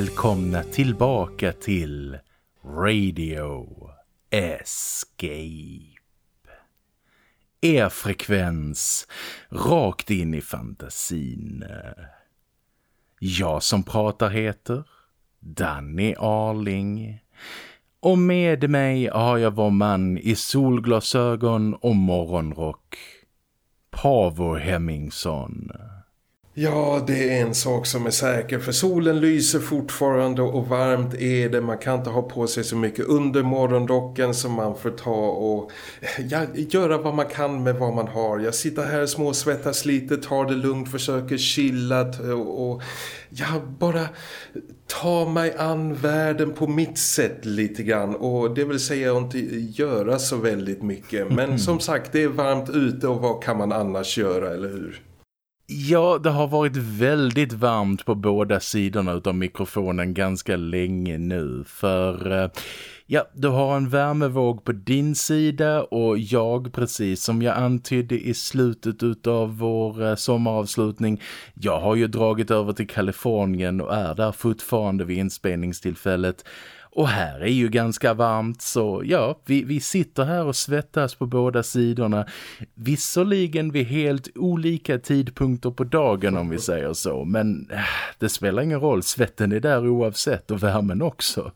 Välkomna tillbaka till Radio Escape. Er frekvens rakt in i fantasin. Jag som pratar heter Danny Arling. Och med mig har jag vår man i solglasögon och morgonrock. Pavo Hemmingsson. Ja, det är en sak som är säker för solen lyser fortfarande och varmt är det. Man kan inte ha på sig så mycket under morgonrocken som man får ta och ja, göra vad man kan med vad man har. Jag sitter här småsvettas lite, tar det lugnt, försöker chilla och, och ja, bara ta mig an världen på mitt sätt lite grann och det vill säga inte göra så väldigt mycket. Men som sagt, det är varmt ute och vad kan man annars göra, eller hur? Ja, det har varit väldigt varmt på båda sidorna av mikrofonen ganska länge nu. För eh, ja, du har en värmevåg på din sida och jag, precis som jag antydde i slutet av vår eh, sommaravslutning, jag har ju dragit över till Kalifornien och är där fortfarande vid inspelningstillfället. Och här är ju ganska varmt så ja, vi, vi sitter här och svettas på båda sidorna. Visserligen vid helt olika tidpunkter på dagen om vi säger så. Men äh, det spelar ingen roll, svetten är där oavsett och värmen också.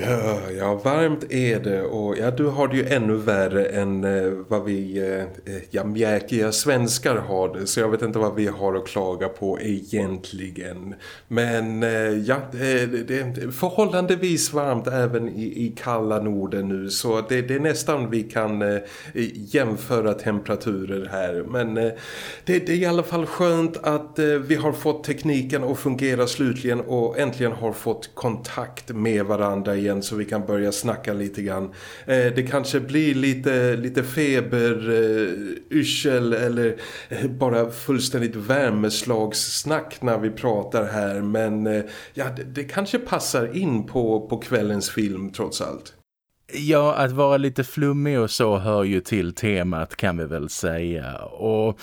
Ja, ja, varmt är det och ja, du har det ju ännu värre än eh, vad vi eh, ja, mjäkiga svenskar har det. Så jag vet inte vad vi har att klaga på egentligen. Men eh, ja, det, det, är förhållandevis varmt även i, i kalla Norden nu. Så det, det är nästan vi kan eh, jämföra temperaturer här. Men eh, det, det, är i alla fall skönt att eh, vi har fått tekniken att fungera slutligen och äntligen har fått kontakt med varandra igen så vi kan börja snacka lite grann. Eh, det kanske blir lite, lite feber, eh, yrsel eller eh, bara fullständigt värmeslagssnack när vi pratar här. Men eh, ja, det, det kanske passar in på, på kvällens film trots allt. Ja, att vara lite flummig och så hör ju till temat kan vi väl säga. Och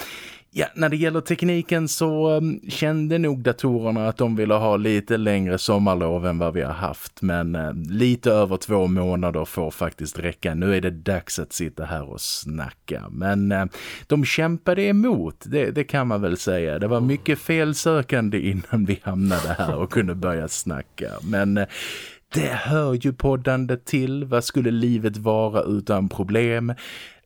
Ja, när det gäller tekniken så um, kände nog datorerna att de ville ha lite längre sommarlov än vad vi har haft. Men uh, lite över två månader får faktiskt räcka. Nu är det dags att sitta här och snacka. Men uh, de kämpade emot, det, det, kan man väl säga. Det var mycket felsökande innan vi hamnade här och kunde börja snacka. Men... Uh, det hör ju poddandet till. Vad skulle livet vara utan problem?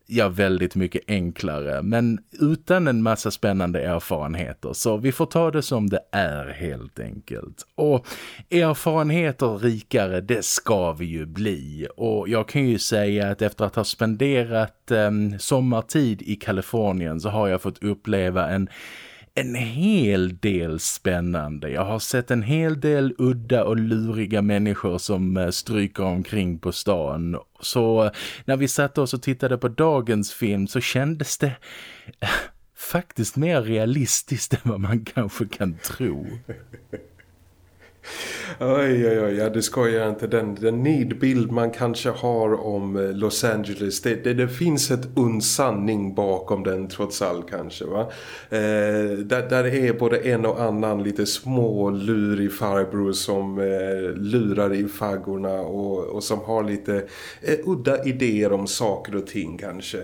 Ja, väldigt mycket enklare. Men utan en massa spännande erfarenheter. Så vi får ta det som det är helt enkelt. Och erfarenheter rikare det ska vi ju bli. Och jag kan ju säga att efter att ha spenderat eh, sommartid i Kalifornien så har jag fått uppleva en en hel del spännande. Jag har sett en hel del udda och luriga människor som eh, stryker omkring på stan. Så när vi satt oss och tittade på dagens film så kändes det eh, faktiskt mer realistiskt än vad man kanske kan tro. Oj, oj, oj, ja, det skojar inte. Den, den nidbild man kanske har om eh, Los Angeles, det, det, det finns ett unsanning bakom den trots allt kanske va. Eh, där, där är både en och annan lite små lurig farbror som eh, lurar i faggorna och, och som har lite eh, udda idéer om saker och ting kanske.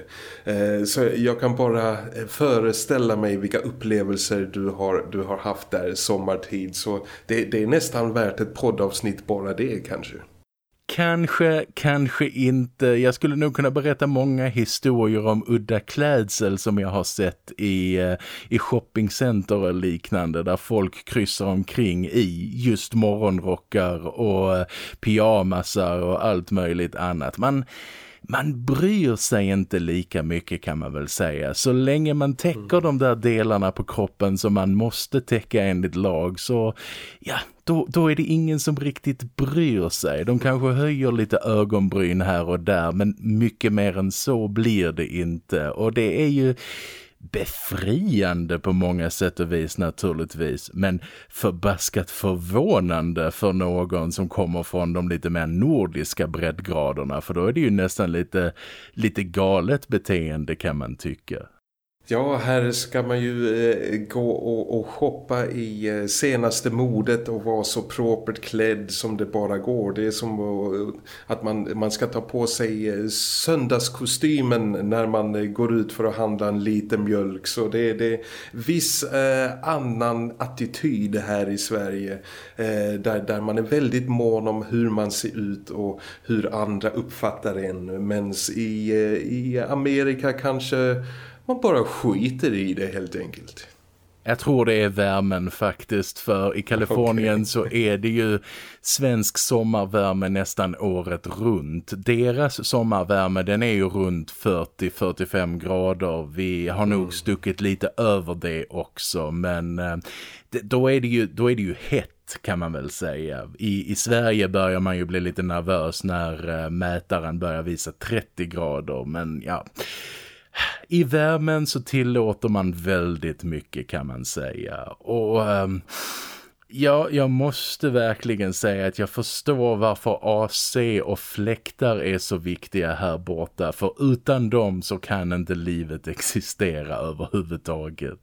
Eh, så jag kan bara eh, föreställa mig vilka upplevelser du har, du har haft där sommartid. Så det, det är nästan värt ett poddavsnitt bara det kanske. Kanske, kanske inte. Jag skulle nog kunna berätta många historier om udda klädsel som jag har sett i, eh, i shoppingcenter och liknande där folk kryssar omkring i just morgonrockar och eh, pyjamasar och allt möjligt annat. Man man bryr sig inte lika mycket kan man väl säga. Så länge man täcker mm. de där delarna på kroppen som man måste täcka enligt lag så ja, då, då är det ingen som riktigt bryr sig. De kanske höjer lite ögonbryn här och där men mycket mer än så blir det inte. Och det är ju befriande på många sätt och vis naturligtvis men förbaskat förvånande för någon som kommer från de lite mer nordiska breddgraderna för då är det ju nästan lite, lite galet beteende kan man tycka. Ja, här ska man ju eh, gå och, och shoppa i eh, senaste modet och vara så propert klädd som det bara går. Det är som att eh, man, man ska ta på sig eh, söndagskostymen när man eh, går ut för att handla en liten mjölk. Så det är det viss eh, annan attityd här i Sverige eh, där, där man är väldigt mån om hur man ser ut och hur andra uppfattar en. Men i, i Amerika kanske man bara skiter i det helt enkelt. Jag tror det är värmen faktiskt för i Kalifornien okay. så är det ju svensk sommarvärme nästan året runt. Deras sommarvärme den är ju runt 40-45 grader. Vi har nog mm. stuckit lite över det också men eh, då, är det ju, då är det ju hett kan man väl säga. I, I Sverige börjar man ju bli lite nervös när eh, mätaren börjar visa 30 grader men ja i värmen så tillåter man väldigt mycket kan man säga. Och um, ja, jag måste verkligen säga att jag förstår varför AC och fläktar är så viktiga här borta. För utan dem så kan inte livet existera överhuvudtaget.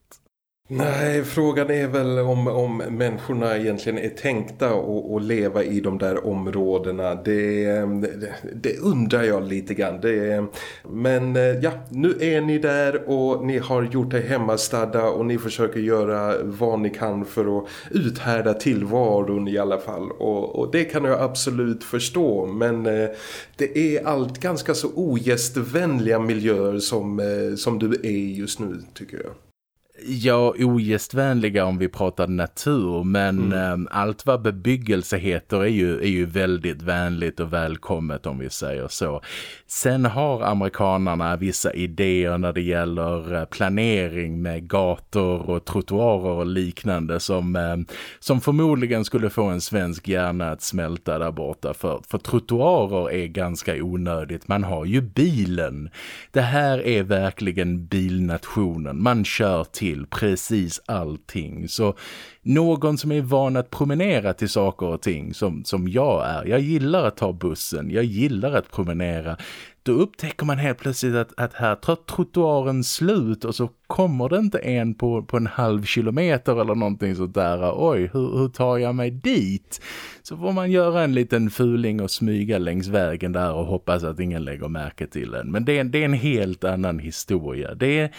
Nej, frågan är väl om, om människorna egentligen är tänkta att leva i de där områdena. Det, det, det undrar jag lite grann. Det, men ja, nu är ni där och ni har gjort er hemmastadda och ni försöker göra vad ni kan för att uthärda tillvaron i alla fall. Och, och det kan jag absolut förstå. Men eh, det är allt ganska så ogästvänliga miljöer som, eh, som du är just nu tycker jag ja, ogästvänliga om vi pratar natur men mm. eh, allt vad bebyggelse heter är ju, är ju väldigt vänligt och välkommet om vi säger så. Sen har amerikanerna vissa idéer när det gäller eh, planering med gator och trottoarer och liknande som, eh, som förmodligen skulle få en svensk hjärna att smälta där borta för, för trottoarer är ganska onödigt. Man har ju bilen. Det här är verkligen bilnationen. Man kör till till precis allting. Så någon som är van att promenera till saker och ting som, som jag är. Jag gillar att ta bussen, jag gillar att promenera. Då upptäcker man helt plötsligt att, att här tar trottoaren slut och så kommer det inte en på, på en halv kilometer eller någonting sådär. Oj, hur, hur tar jag mig dit? Så får man göra en liten fuling och smyga längs vägen där och hoppas att ingen lägger märke till en. Men det är, det är en helt annan historia. Det är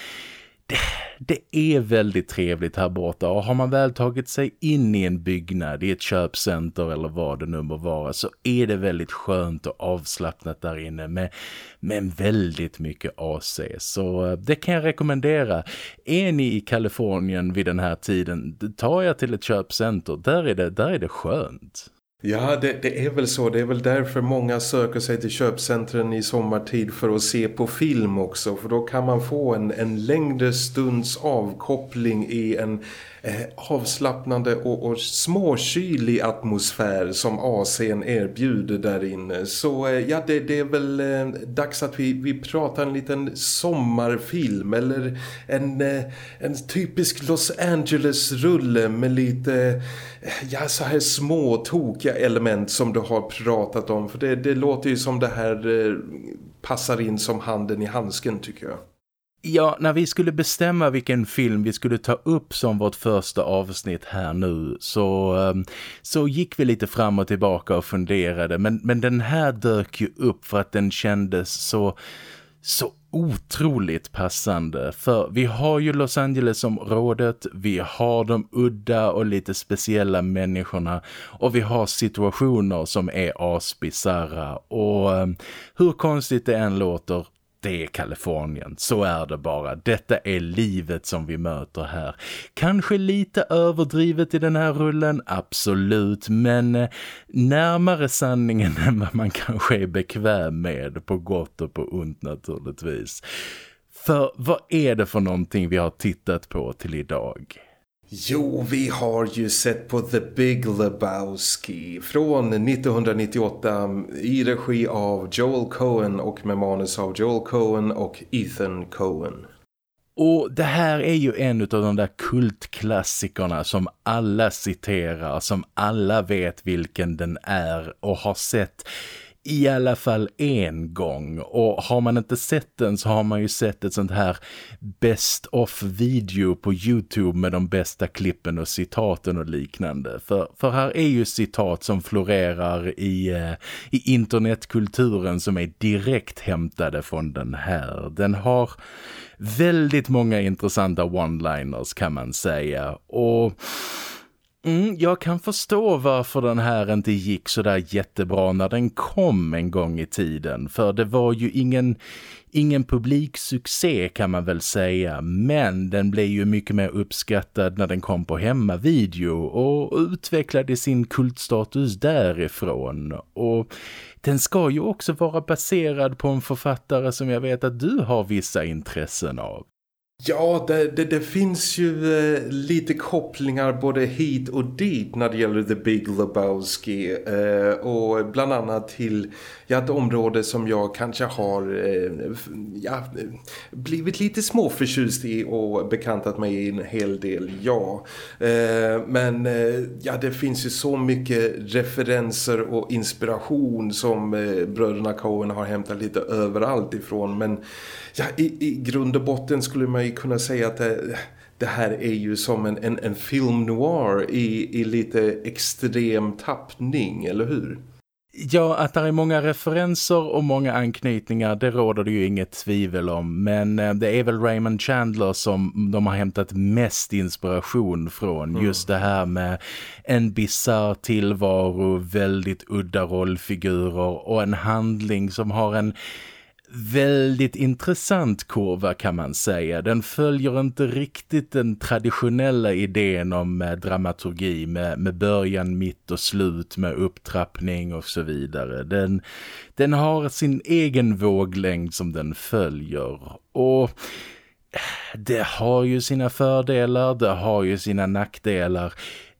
det, det, är väldigt trevligt här borta och har man väl tagit sig in i en byggnad, i ett köpcenter eller vad det nu må vara så är det väldigt skönt och avslappnat där inne med, med väldigt mycket AC. Så eh, det kan jag rekommendera. Är ni i Kalifornien vid den här tiden, ta er till ett köpcenter, där är det, där är det skönt. Ja, det, det, är väl så. Det är väl därför många söker sig till köpcentren i sommartid för att se på film också. För då kan man få en, en längre stunds avkoppling i en eh, avslappnande och, och småkylig atmosfär som AC'n erbjuder där inne. Så eh, ja, det, det, är väl eh, dags att vi, vi pratar en liten sommarfilm eller en, eh, en typisk Los Angeles-rulle med lite eh, ja, så här små tokiga element som du har pratat om. För det, det låter ju som det här eh, passar in som handen i handsken tycker jag. Ja, när vi skulle bestämma vilken film vi skulle ta upp som vårt första avsnitt här nu så, ehm, så gick vi lite fram och tillbaka och funderade. Men, men den här dök ju upp för att den kändes så, så otroligt passande. För vi har ju Los Angeles-området, vi har de udda och lite speciella människorna och vi har situationer som är asbisarra. Och ehm, hur konstigt det än låter det är Kalifornien, så är det bara. Detta är livet som vi möter här. Kanske lite överdrivet i den här rullen, absolut, men eh, närmare sanningen än vad man kanske är bekväm med, på gott och på ont naturligtvis. För vad är det för någonting vi har tittat på till idag? Jo, vi har ju sett på The Big Lebowski från 1998 i regi av Joel Cohen och med manus av Joel Cohen och Ethan Cohen. Och det här är ju en av de där kultklassikerna som alla citerar, som alla vet vilken den är och har sett i alla fall en gång och har man inte sett den så har man ju sett ett sånt här best of video på Youtube med de bästa klippen och citaten och liknande. För, för här är ju citat som florerar i, eh, i internetkulturen som är direkt hämtade från den här. Den har väldigt många intressanta one-liners kan man säga och Mm, jag kan förstå varför den här inte gick så där jättebra när den kom en gång i tiden. För det var ju ingen, ingen publiksuccé kan man väl säga. Men den blev ju mycket mer uppskattad när den kom på hemmavideo och utvecklade sin kultstatus därifrån. Och den ska ju också vara baserad på en författare som jag vet att du har vissa intressen av. Ja, det, det, det, finns ju eh, lite kopplingar både hit och dit när det gäller The Big Lebowski eh, och bland annat till ja, ett område som jag kanske har eh, ja, eh, blivit lite småförtjust i och bekantat mig i en hel del, ja. Eh, men eh, ja, det finns ju så mycket referenser och inspiration som eh, bröderna Coen har hämtat lite överallt ifrån, men ja, i, i grund och botten skulle man ju kunna säga att det, det här är ju som en, en, en film noir i, i lite extrem tappning, eller hur? Ja, att det är många referenser och många anknytningar, det råder det ju inget tvivel om. Men eh, det är väl Raymond Chandler som de har hämtat mest inspiration från. Mm. Just det här med en bizarr tillvaro, väldigt udda rollfigurer och en handling som har en väldigt intressant kurva kan man säga. Den följer inte riktigt den traditionella idén om eh, dramaturgi med, med början, mitt och slut med upptrappning och så vidare. Den, den har sin egen våglängd som den följer och eh, det har ju sina fördelar, det har ju sina nackdelar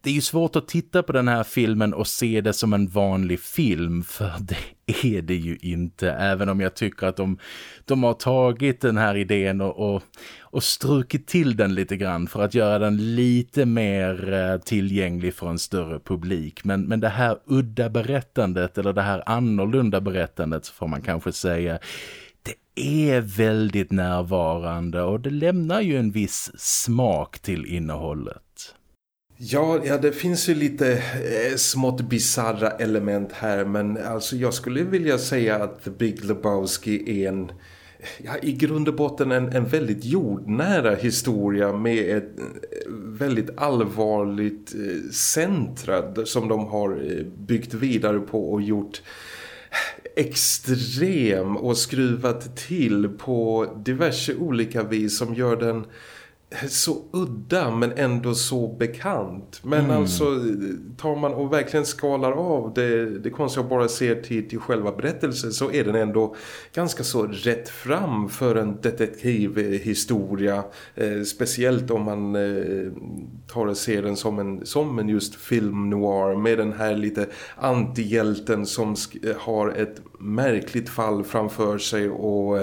det är ju svårt att titta på den här filmen och se det som en vanlig film för det är det ju inte även om jag tycker att de, de har tagit den här idén och, och, och strukit till den lite grann för att göra den lite mer eh, tillgänglig för en större publik men, men det här udda berättandet eller det här annorlunda berättandet får man kanske säga det är väldigt närvarande och det lämnar ju en viss smak till innehållet. Ja, ja, det finns ju lite eh, smått bizarra element här men alltså jag skulle vilja säga att The Big Lebowski är en ja, i grund och botten en, en väldigt jordnära historia med ett eh, väldigt allvarligt eh, centrad som de har eh, byggt vidare på och gjort eh, extrem och skruvat till på diverse olika vis som gör den så udda men ändå så bekant. Men mm. alltså tar man och verkligen skalar av det, det konstiga bara ser till, till själva berättelsen så är den ändå ganska så rätt fram för en detektivhistoria. Eh, speciellt om man eh, tar och ser den som en, som en just film noir med den här lite antihjälten som har ett märkligt fall framför sig och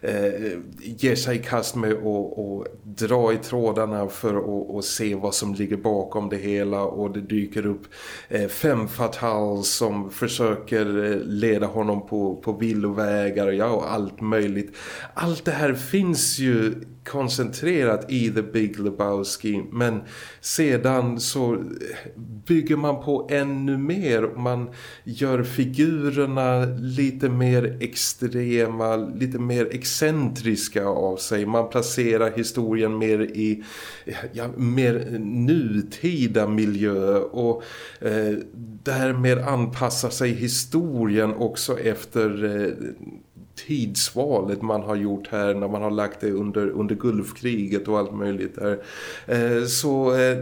eh, ger sig i kast med att dra i trådarna för att se vad som ligger bakom det hela och det dyker upp eh, fem fatals som försöker eh, leda honom på, på villovägar ja, och allt möjligt. Allt det här finns ju koncentrerat i The Big Lebowski men sedan så bygger man på ännu mer. Man gör figurerna lite mer extrema lite mer excentriska av sig. Man placerar historien mer i ja, mer nutida miljö och eh, därmed anpassar sig historien också efter eh, tidsvalet man har gjort här när man har lagt det under, under Gulfkriget och allt möjligt där. Eh, så eh,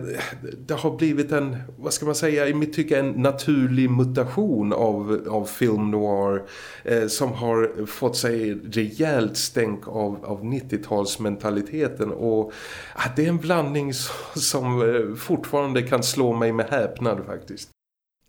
det har blivit en, vad ska man säga, i mitt tycke en naturlig mutation av, av film noir eh, som har fått sig rejält stänk av, av 90-talsmentaliteten och ah, det är en blandning som fortfarande kan slå mig med häpnad faktiskt.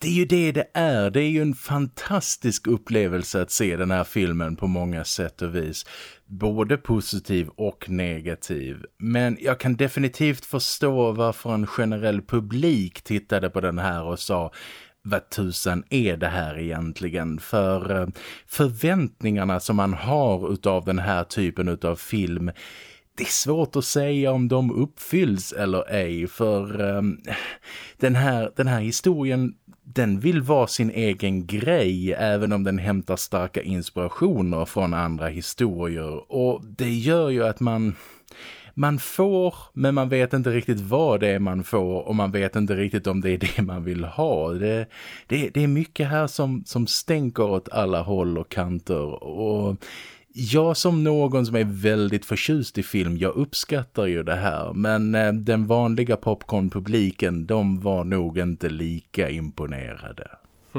Det är ju det det är. Det är ju en fantastisk upplevelse att se den här filmen på många sätt och vis. Både positiv och negativ. Men jag kan definitivt förstå varför en generell publik tittade på den här och sa vad tusan är det här egentligen? För eh, förväntningarna som man har utav den här typen utav film det är svårt att säga om de uppfylls eller ej för um, den, här, den här historien den vill vara sin egen grej även om den hämtar starka inspirationer från andra historier och det gör ju att man man får men man vet inte riktigt vad det är man får och man vet inte riktigt om det är det man vill ha. Det, det, det är mycket här som, som stänker åt alla håll och kanter och jag som någon som är väldigt förtjust i film, jag uppskattar ju det här. Men eh, den vanliga popcornpubliken, de var nog inte lika imponerade.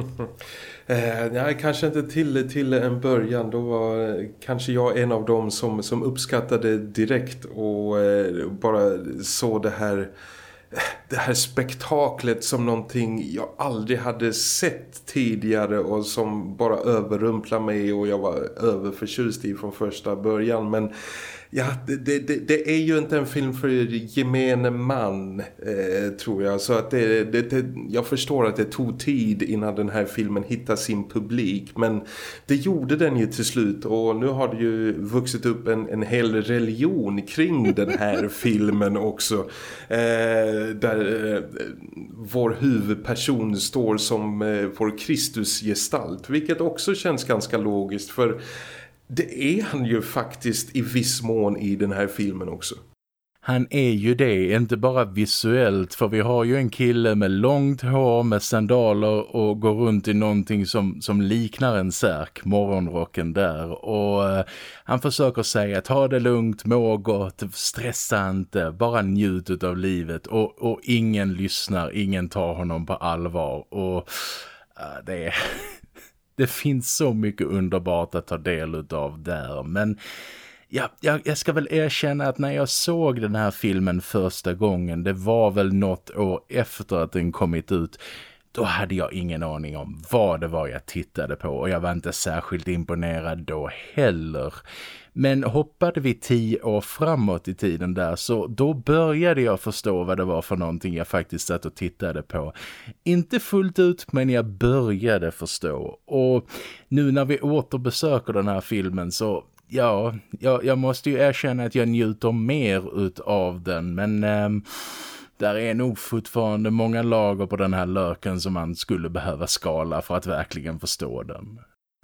eh, nej, kanske inte till, till en början. Då var eh, kanske jag en av dem som, som uppskattade direkt och eh, bara såg det här det här spektaklet som någonting jag aldrig hade sett tidigare och som bara överrumplar mig och jag var överförtjust i från första början. Men ja, det, det, det, är ju inte en film för gemene man eh, tror jag. Så att det, det, jag förstår att det tog tid innan den här filmen hittade sin publik. Men det gjorde den ju till slut och nu har det ju vuxit upp en, en hel religion kring den här filmen också. Eh, där eh, vår huvudperson står som eh, vår Kristusgestalt. Vilket också känns ganska logiskt för det är han ju faktiskt i viss mån i den här filmen också. Han är ju det, inte bara visuellt för vi har ju en kille med långt hår med sandaler och går runt i någonting som, som liknar en särk, morgonrocken där. Och eh, han försöker säga ta det lugnt, må gott, stressa inte, bara njut av livet. Och, och ingen lyssnar, ingen tar honom på allvar. Och eh, det är det finns så mycket underbart att ta del av där. Men ja, jag, jag, ska väl erkänna att när jag såg den här filmen första gången, det var väl något år efter att den kommit ut, då hade jag ingen aning om vad det var jag tittade på och jag var inte särskilt imponerad då heller. Men hoppade vi tio år framåt i tiden där så då började jag förstå vad det var för någonting jag faktiskt satt och tittade på. Inte fullt ut men jag började förstå. Och nu när vi återbesöker den här filmen så ja, jag, jag måste ju erkänna att jag njuter mer av den men... Ähm, där är nog fortfarande många lager på den här löken som man skulle behöva skala för att verkligen förstå den.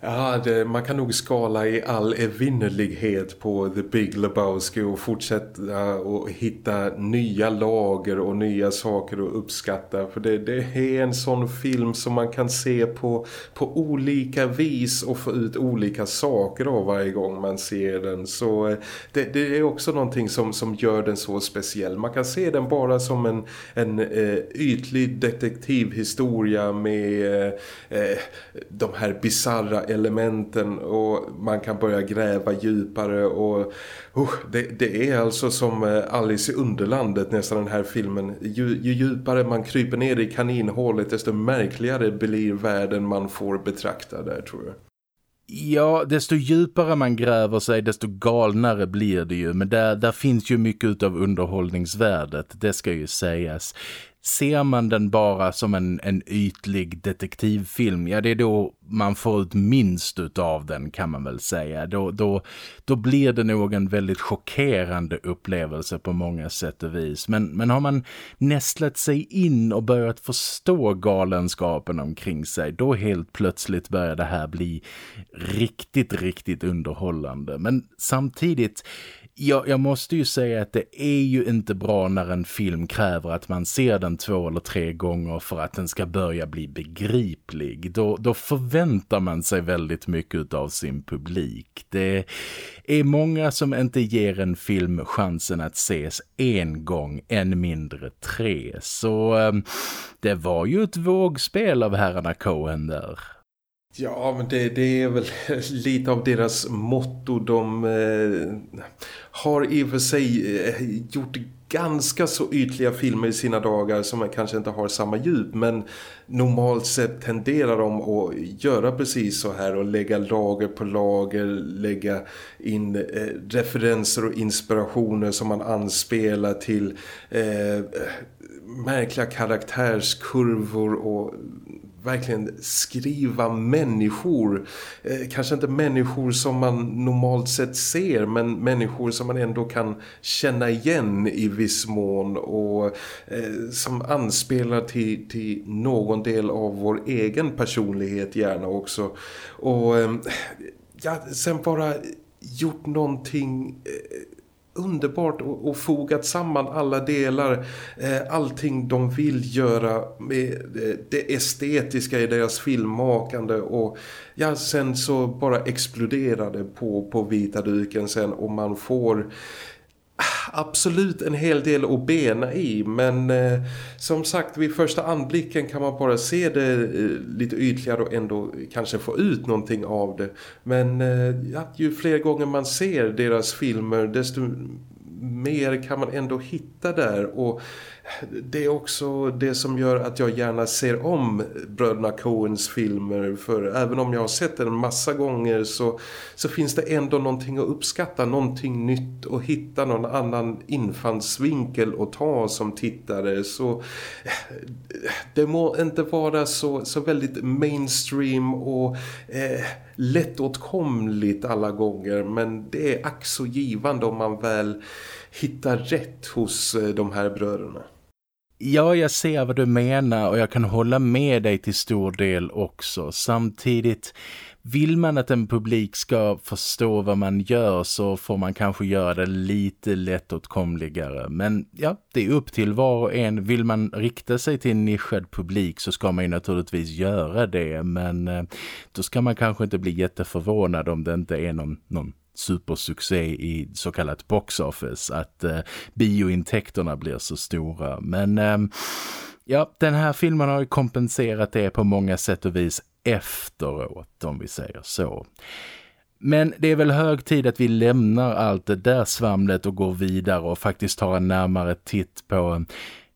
Ja, det, man kan nog skala i all evinnerlighet på The Big Lebowski och fortsätta och hitta nya lager och nya saker att uppskatta. För det, det är en sån film som man kan se på, på olika vis och få ut olika saker av varje gång man ser den. Så eh, det, det är också någonting som, som gör den så speciell. Man kan se den bara som en, en eh, ytlig detektivhistoria med eh, eh de här bizarra elementen och man kan börja gräva djupare och oh, det, det, är alltså som eh, Alice i Underlandet nästan den här filmen. Ju, ju djupare man kryper ner i kaninhålet desto märkligare blir världen man får betrakta där tror jag. Ja, desto djupare man gräver sig, desto galnare blir det ju. Men där, där finns ju mycket av underhållningsvärdet, det ska ju sägas ser man den bara som en, en ytlig detektivfilm, ja det är då man får ut minst av den kan man väl säga. Då, då, då blir det nog en väldigt chockerande upplevelse på många sätt och vis. Men, men har man nästlat sig in och börjat förstå galenskapen omkring sig, då helt plötsligt börjar det här bli riktigt, riktigt underhållande. Men samtidigt jag, jag måste ju säga att det är ju inte bra när en film kräver att man ser den två eller tre gånger för att den ska börja bli begriplig. Då, då förväntar man sig väldigt mycket av sin publik. Det är många som inte ger en film chansen att ses en gång, än mindre tre. Så ehm, det var ju ett vågspel av herrarna Cohen där. Ja, men det, det, är väl lite av deras motto. De eh, har i och för sig eh, gjort ganska så ytliga filmer i sina dagar som kanske inte har samma djup. Men normalt sett tenderar de att göra precis så här och lägga lager på lager, lägga in eh, referenser och inspirationer som man anspelar till eh, märkliga karaktärskurvor och verkligen skriva människor. Eh, kanske inte människor som man normalt sett ser men människor som man ändå kan känna igen i viss mån och eh, som anspelar till, till någon del av vår egen personlighet gärna också. Och eh, ja, sen bara gjort någonting... Eh, Underbart och, och fogat samman alla delar. Eh, allting de vill göra med eh, det estetiska i deras filmmakande. Och ja sen så bara exploderade på, på vita duken sen och man får absolut en hel del att bena i men eh, som sagt vid första anblicken kan man bara se det eh, lite ytligare och ändå kanske få ut någonting av det. Men eh, ja, ju fler gånger man ser deras filmer desto mer kan man ändå hitta där och det är också det som gör att jag gärna ser om bröderna Coens filmer för även om jag har sett den en massa gånger så, så finns det ändå någonting att uppskatta, någonting nytt och hitta någon annan infallsvinkel att ta som tittare. Så eh, det må inte vara så, så väldigt mainstream och eh, lättåtkomligt alla gånger men det är ack så givande om man väl hitta rätt hos eh, de här bröderna. Ja, jag ser vad du menar och jag kan hålla med dig till stor del också. Samtidigt, vill man att en publik ska förstå vad man gör så får man kanske göra det lite lättåtkomligare. Men ja, det är upp till var och en. Vill man rikta sig till en nischad publik så ska man ju naturligtvis göra det. Men eh, då ska man kanske inte bli jätteförvånad om det inte är någon, någon supersuccé i så kallat box office att eh, biointäkterna blir så stora. Men eh, ja, den här filmen har ju kompenserat det på många sätt och vis efteråt om vi säger så. Men det är väl hög tid att vi lämnar allt det där svamlet och går vidare och faktiskt tar en närmare titt på ehm,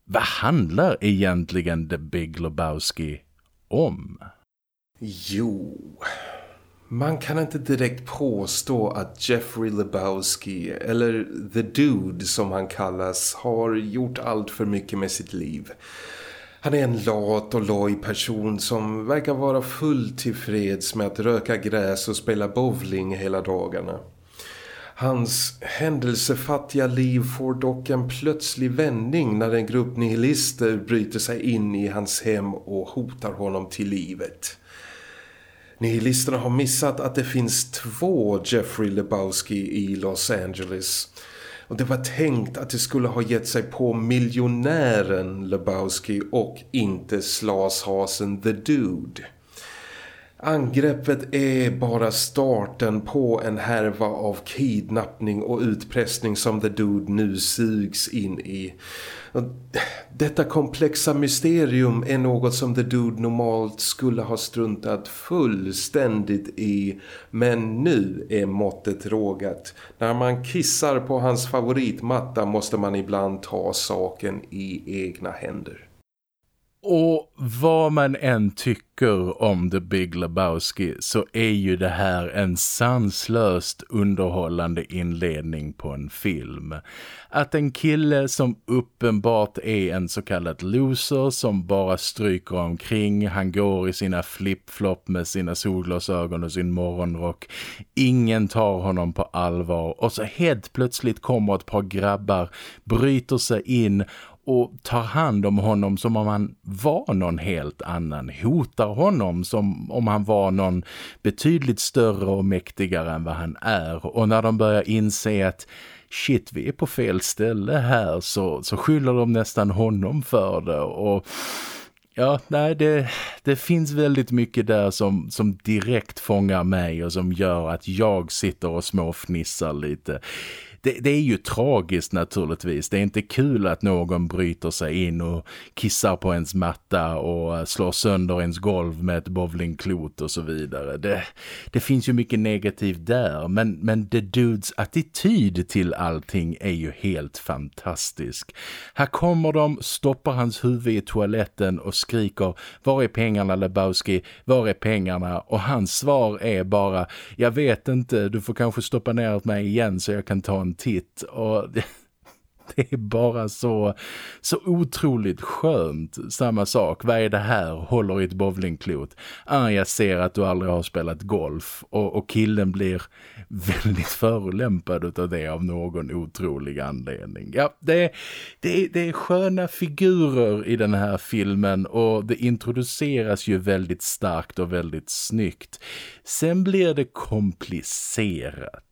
vad handlar egentligen The Big Lebowski om? Jo, man kan inte direkt påstå att Jeffrey Lebowski, eller The Dude som han kallas, har gjort allt för mycket med sitt liv. Han är en lat och loj person som verkar vara fullt tillfreds med att röka gräs och spela bowling hela dagarna. Hans händelsefattiga liv får dock en plötslig vändning när en grupp nihilister bryter sig in i hans hem och hotar honom till livet. Nihilisterna har missat att det finns två Jeffrey Lebowski i Los Angeles. Och det var tänkt att det skulle ha gett sig på miljonären Lebowski och inte slashasen The Dude. Angreppet är bara starten på en härva av kidnappning och utpressning som The Dude nu sugs in i. Detta komplexa mysterium är något som The Dude normalt skulle ha struntat fullständigt i. Men nu är måttet rågat. När man kissar på hans favoritmatta måste man ibland ta saken i egna händer. Och vad man än tycker om The Big Lebowski så är ju det här en sanslöst underhållande inledning på en film. Att en kille som uppenbart är en så kallad loser som bara stryker omkring, han går i sina flip-flop med sina solglasögon och sin morgonrock. Ingen tar honom på allvar och så helt plötsligt kommer ett par grabbar, bryter sig in och tar hand om honom som om han var någon helt annan. Hotar honom som om han var någon betydligt större och mäktigare än vad han är. Och när de börjar inse att shit vi är på fel ställe här så, så skyller de nästan honom för det. Och ja, nej det, det finns väldigt mycket där som, som direkt fångar mig och som gör att jag sitter och småfnissar lite det, det, är ju tragiskt naturligtvis. Det är inte kul att någon bryter sig in och kissar på ens matta och slår sönder ens golv med ett bowlingklot och så vidare. Det, det finns ju mycket negativt där men, men The Dudes attityd till allting är ju helt fantastisk. Här kommer de, stoppar hans huvud i toaletten och skriker Var är pengarna Lebowski? Var är pengarna? Och hans svar är bara Jag vet inte, du får kanske stoppa ner mig igen så jag kan ta en titt och det är bara så, så otroligt skönt. Samma sak, vad är det här? Håller i ett bowlingklot. Ah, jag ser att du aldrig har spelat golf. Och, och killen blir väldigt förolämpad av det av någon otrolig anledning. Ja, det, det, det är sköna figurer i den här filmen och det introduceras ju väldigt starkt och väldigt snyggt. Sen blir det komplicerat.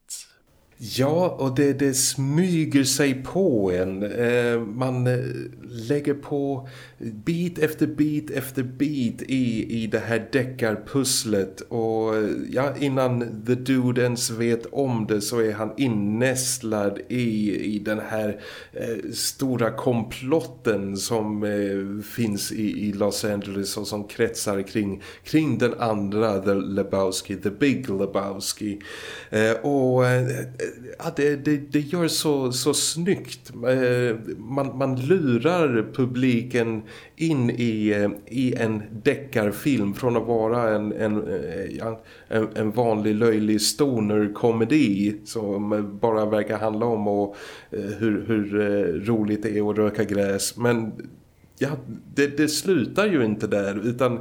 Ja, och det, det smyger sig på en. Eh, man eh, lägger på bit efter bit efter bit i, i det här deckarpusslet. Och ja, innan The Dude ens vet om det så är han innästlad i, i den här eh, stora komplotten som eh, finns i, i Los Angeles och som kretsar kring, kring den andra, The Lebowski, The Big Lebowski. Eh, och eh, ja, det, det, det gör så, så snyggt. Eh, man, man lurar publiken in i, eh, i en deckarfilm från att vara en, en, eh, en, en vanlig löjlig stoner-komedi som bara verkar handla om och, hur, hur roligt det är att röka gräs. Men ja, det, det slutar ju inte där utan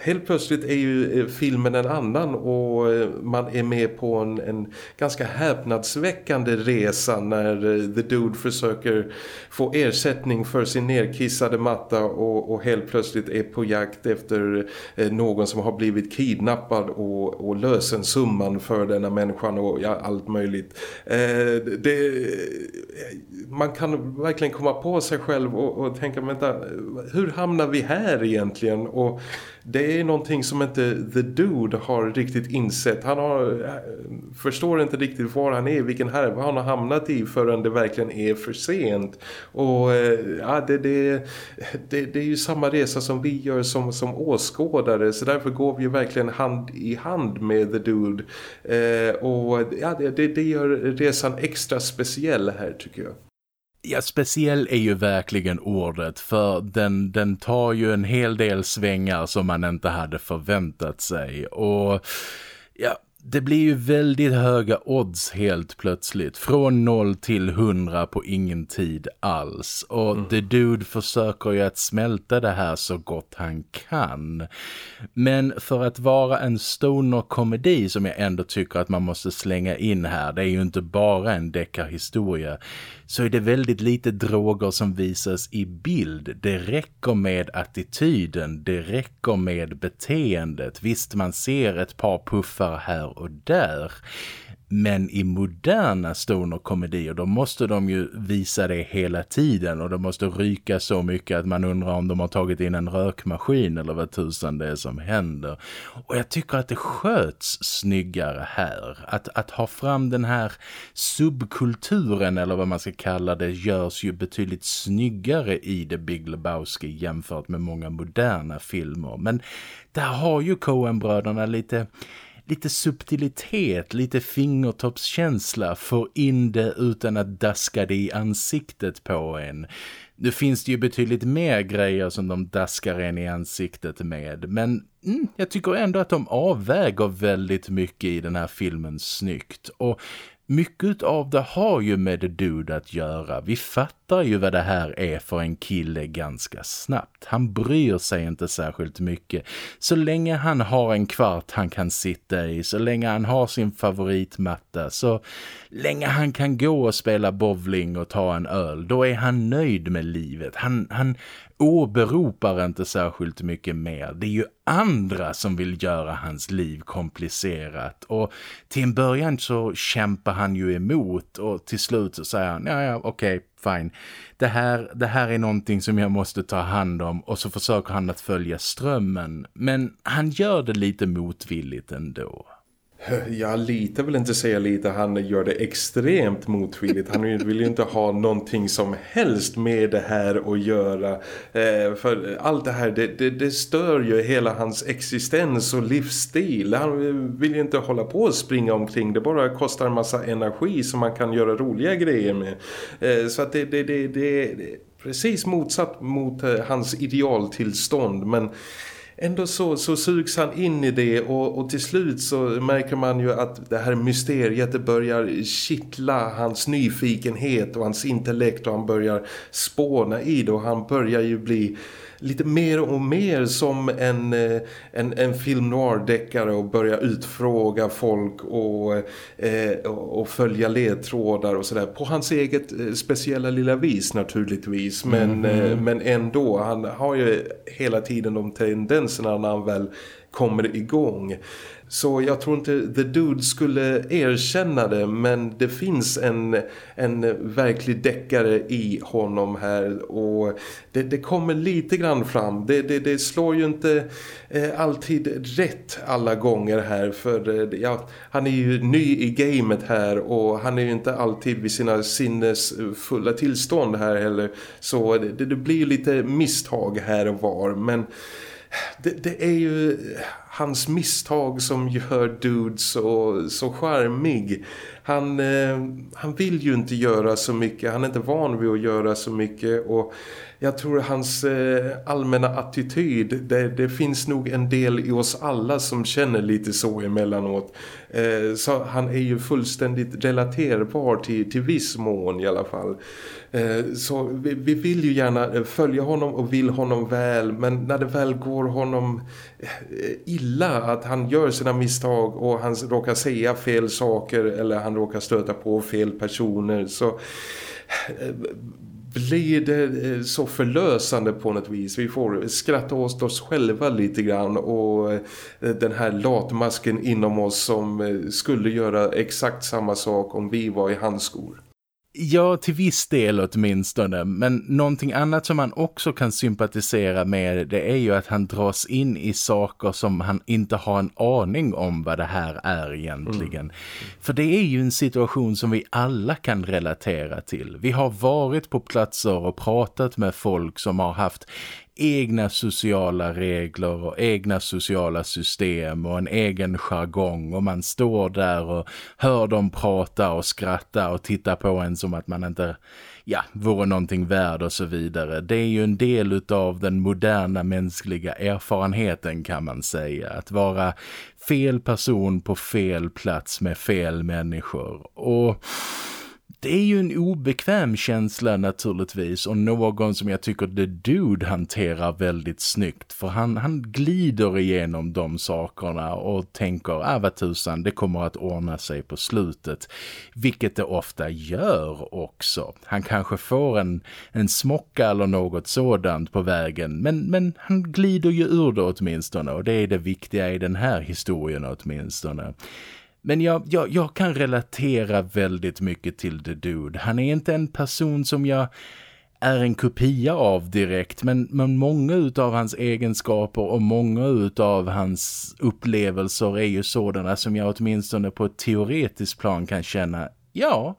helt plötsligt är ju eh, filmen en annan och eh, man är med på en, en ganska häpnadsväckande resa när eh, The Dude försöker få ersättning för sin nerkissade matta och, och helt plötsligt är på jakt efter någon som har blivit kidnappad och, och lösen summan för denna människan och ja, allt möjligt. det, man kan verkligen komma på sig själv och, och tänka, vänta, hur hamnar vi här egentligen? Och det är någonting som inte The Dude har riktigt insett. Han har, eh, förstår inte riktigt var han är, vilken härva han har hamnat i förrän det verkligen är för sent. Och eh, ja, det, det, det, det är ju samma resa som vi gör som, som åskådare. Så därför går vi verkligen hand i hand med The Dude. Eh, och ja, det, det gör resan extra speciell här tycker jag. Ja, speciell är ju verkligen ordet för den, den tar ju en hel del svängar som man inte hade förväntat sig och ja, det blir ju väldigt höga odds helt plötsligt. Från 0 till 100 på ingen tid alls. Och mm. The Dude försöker ju att smälta det här så gott han kan. Men för att vara en stoner-komedi som jag ändå tycker att man måste slänga in här. Det är ju inte bara en deckarhistoria så är det väldigt lite droger som visas i bild. Det räcker med attityden, det räcker med beteendet. Visst, man ser ett par puffar här och där. Men i moderna stoner-komedier då måste de ju visa det hela tiden och de måste ryka så mycket att man undrar om de har tagit in en rökmaskin eller vad tusan det är som händer. Och jag tycker att det sköts snyggare här. Att, att ha fram den här subkulturen eller vad man ska kalla det görs ju betydligt snyggare i The Big Lebowski jämfört med många moderna filmer. Men där har ju Coen-bröderna lite lite subtilitet, lite fingertoppskänsla få in det utan att daska det i ansiktet på en. Nu finns det ju betydligt mer grejer som de daskar en i ansiktet med. Men mm, jag tycker ändå att de avväger väldigt mycket i den här filmen snyggt. Och mycket av det har ju med The Dude att göra. Vi fattar ju vad det här är för en kille ganska snabbt. Han bryr sig inte särskilt mycket. Så länge han har en kvart han kan sitta i, så länge han har sin favoritmatta, så länge han kan gå och spela bowling och ta en öl, då är han nöjd med livet. Han, han åberopar inte särskilt mycket mer. Det är ju andra som vill göra hans liv komplicerat och till en början så kämpar han ju emot och till slut så säger han, ja ja okej, okay, fine. Det här, det här är någonting som jag måste ta hand om och så försöker han att följa strömmen. Men han gör det lite motvilligt ändå. Jag litar väl inte säga lite. Han gör det extremt motvilligt. Han vill ju inte ha någonting som helst med det här att göra. Eh, för allt det här, det, det, det, stör ju hela hans existens och livsstil. Han vill ju inte hålla på och springa omkring. Det bara kostar en massa energi som man kan göra roliga grejer med. Eh, så att det, det, det, det är precis motsatt mot eh, hans idealtillstånd. Men ändå så, så sugs han in i det och, och till slut så märker man ju att det här mysteriet det börjar kittla hans nyfikenhet och hans intellekt och han börjar spåna i det och han börjar ju bli lite mer och mer som en, eh, en, en film noir-deckare och börja utfråga folk och, eh, och följa ledtrådar och sådär. På hans eget eh, speciella lilla vis naturligtvis. Men, mm -hmm. men ändå, han har ju hela tiden de tendenserna när han väl kommer igång. Så jag tror inte The Dude skulle erkänna det men det finns en, en verklig deckare i honom här och det, det kommer lite grann fram. Det, det, det slår ju inte eh, alltid rätt alla gånger här för eh, ja, han är ju ny i gamet här och han är ju inte alltid vid sina sinnesfulla tillstånd här heller. Så det, det blir lite misstag här och var men det, det, är ju hans misstag som gör Dude så, så charmig. Han, eh, han vill ju inte göra så mycket, han är inte van vid att göra så mycket och jag tror hans eh, allmänna attityd, det, det, finns nog en del i oss alla som känner lite så emellanåt. Eh, så han är ju fullständigt relaterbar till, till viss mån i alla fall. Eh, så vi, vi, vill ju gärna eh, följa honom och vill honom väl men när det väl går honom eh, illa att han gör sina misstag och han råkar säga fel saker eller han råkar stöta på fel personer så eh, blir det eh, så förlösande på något vis. Vi får skratta åt oss själva lite grann och eh, den här latmasken inom oss som eh, skulle göra exakt samma sak om vi var i hans skor. Ja, till viss del åtminstone. Men någonting annat som man också kan sympatisera med det är ju att han dras in i saker som han inte har en aning om vad det här är egentligen. Mm. För det är ju en situation som vi alla kan relatera till. Vi har varit på platser och pratat med folk som har haft egna sociala regler och egna sociala system och en egen jargong och man står där och hör dem prata och skratta och titta på en som att man inte ja, vore någonting värd och så vidare. Det är ju en del av den moderna mänskliga erfarenheten kan man säga. Att vara fel person på fel plats med fel människor. Och det är ju en obekväm känsla naturligtvis och någon som jag tycker The Dude hanterar väldigt snyggt för han, han glider igenom de sakerna och tänker, ah vad tusan, det kommer att ordna sig på slutet. Vilket det ofta gör också. Han kanske får en, en smocka eller något sådant på vägen men, men han glider ju ur det åtminstone och det är det viktiga i den här historien åtminstone. Men jag, jag, jag kan relatera väldigt mycket till The Dude. Han är inte en person som jag är en kopia av direkt men, men många av hans egenskaper och många av hans upplevelser är ju sådana som jag åtminstone på ett teoretiskt plan kan känna ja,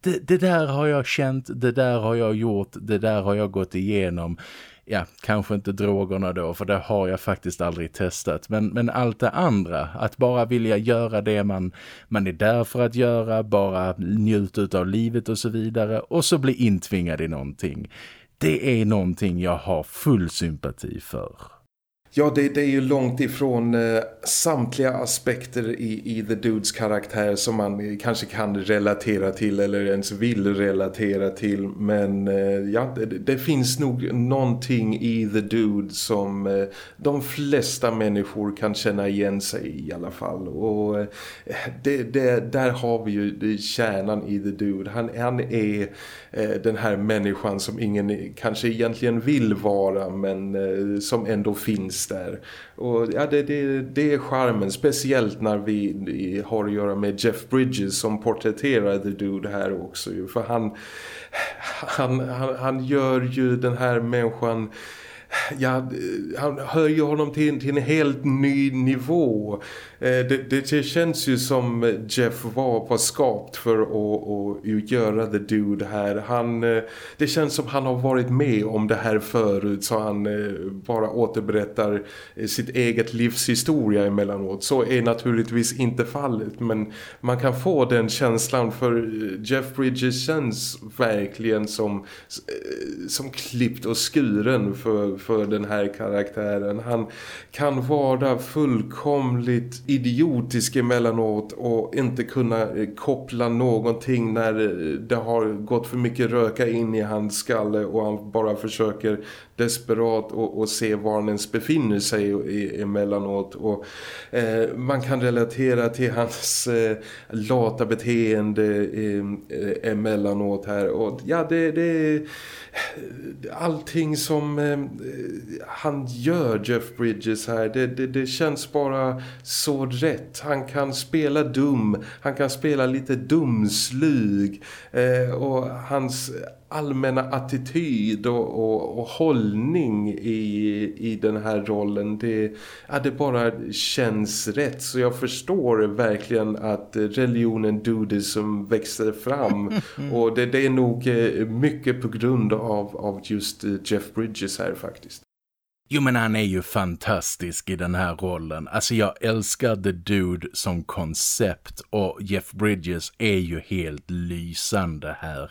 det, det där har jag känt, det där har jag gjort, det där har jag gått igenom ja, kanske inte drogerna då för det har jag faktiskt aldrig testat. Men, men allt det andra, att bara vilja göra det man, man är där för att göra, bara njuta av livet och så vidare och så bli intvingad i någonting. Det är någonting jag har full sympati för. Ja, det, det, är ju långt ifrån eh, samtliga aspekter i, i The Dudes karaktär som man kanske kan relatera till eller ens vill relatera till. Men eh, ja, det, det, finns nog någonting i The Dude som eh, de flesta människor kan känna igen sig i, i alla fall. Och eh, det, där har vi ju kärnan i The Dude. Han, han är Eh, den här människan som ingen kanske egentligen vill vara men eh, som ändå finns där. Och ja, det, det, det är charmen, speciellt när vi har att göra med Jeff Bridges som porträtterar The Dude här också. För han, han, han, han gör ju den här människan ja, han höjer honom till, till en helt ny nivå. Eh, det, det, känns ju som Jeff var, var skapt för att, att göra The Dude här. Han, eh, det känns som han har varit med om det här förut så han eh, bara återberättar sitt eget livshistoria emellanåt. Så är naturligtvis inte fallet men man kan få den känslan för Jeff Bridges känns verkligen som, som klippt och skuren för för den här karaktären. Han kan vara fullkomligt idiotisk emellanåt och inte kunna eh, koppla någonting när eh, det har gått för mycket röka in i hans skalle och han bara försöker desperat och, och se var han ens befinner sig emellanåt. Och eh, man kan relatera till hans eh, lata beteende eh, eh emellanåt här. Och ja det, det allting som eh, han gör Jeff Bridges här det, det, det, känns bara så rätt. Han kan spela dum han kan spela lite dumslyg eh, och hans allmänna attityd och, och, och hållning i, i den här rollen det, ja, det bara känns rätt. Så jag förstår verkligen att religionen Dudism växer fram. Och det, det, är nog eh, mycket på grund av, av just eh, Jeff Bridges här faktiskt. Jo men han är ju fantastisk i den här rollen. Alltså jag älskar The Dude som koncept och Jeff Bridges är ju helt lysande här.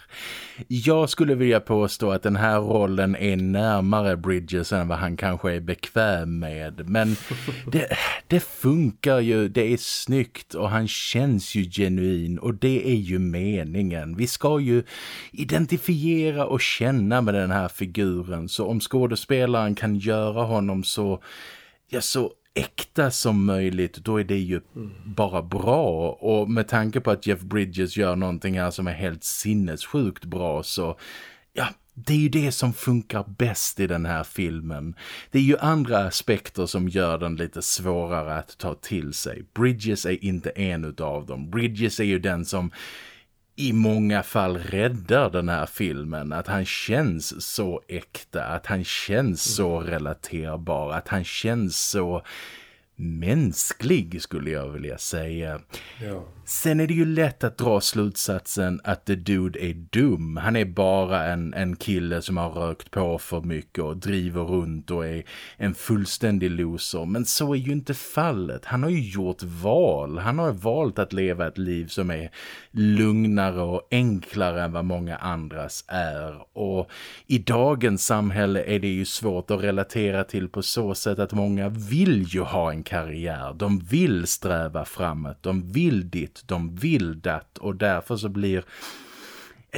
Jag skulle vilja påstå att den här rollen är närmare Bridges än vad han kanske är bekväm med. Men det, det funkar ju, det är snyggt och han känns ju genuin och det är ju meningen. Vi ska ju identifiera och känna med den här figuren så om skådespelaren kan göra göra honom så, ja, så äkta som möjligt då är det ju mm. bara bra och med tanke på att Jeff Bridges gör någonting här som är helt sinnessjukt bra så ja, det är ju det som funkar bäst i den här filmen. Det är ju andra aspekter som gör den lite svårare att ta till sig. Bridges är inte en av dem. Bridges är ju den som i många fall räddar den här filmen. Att han känns så äkta, att han känns så mm. relaterbar, att han känns så mänsklig skulle jag vilja säga. Ja. Sen är det ju lätt att dra slutsatsen att The Dude är dum. Han är bara en, en kille som har rökt på för mycket och driver runt och är en fullständig loser. Men så är ju inte fallet. Han har ju gjort val. Han har valt att leva ett liv som är lugnare och enklare än vad många andras är. Och i dagens samhälle är det ju svårt att relatera till på så sätt att många vill ju ha en karriär. De vill sträva framåt. De vill ditt. De vill det. Och därför så blir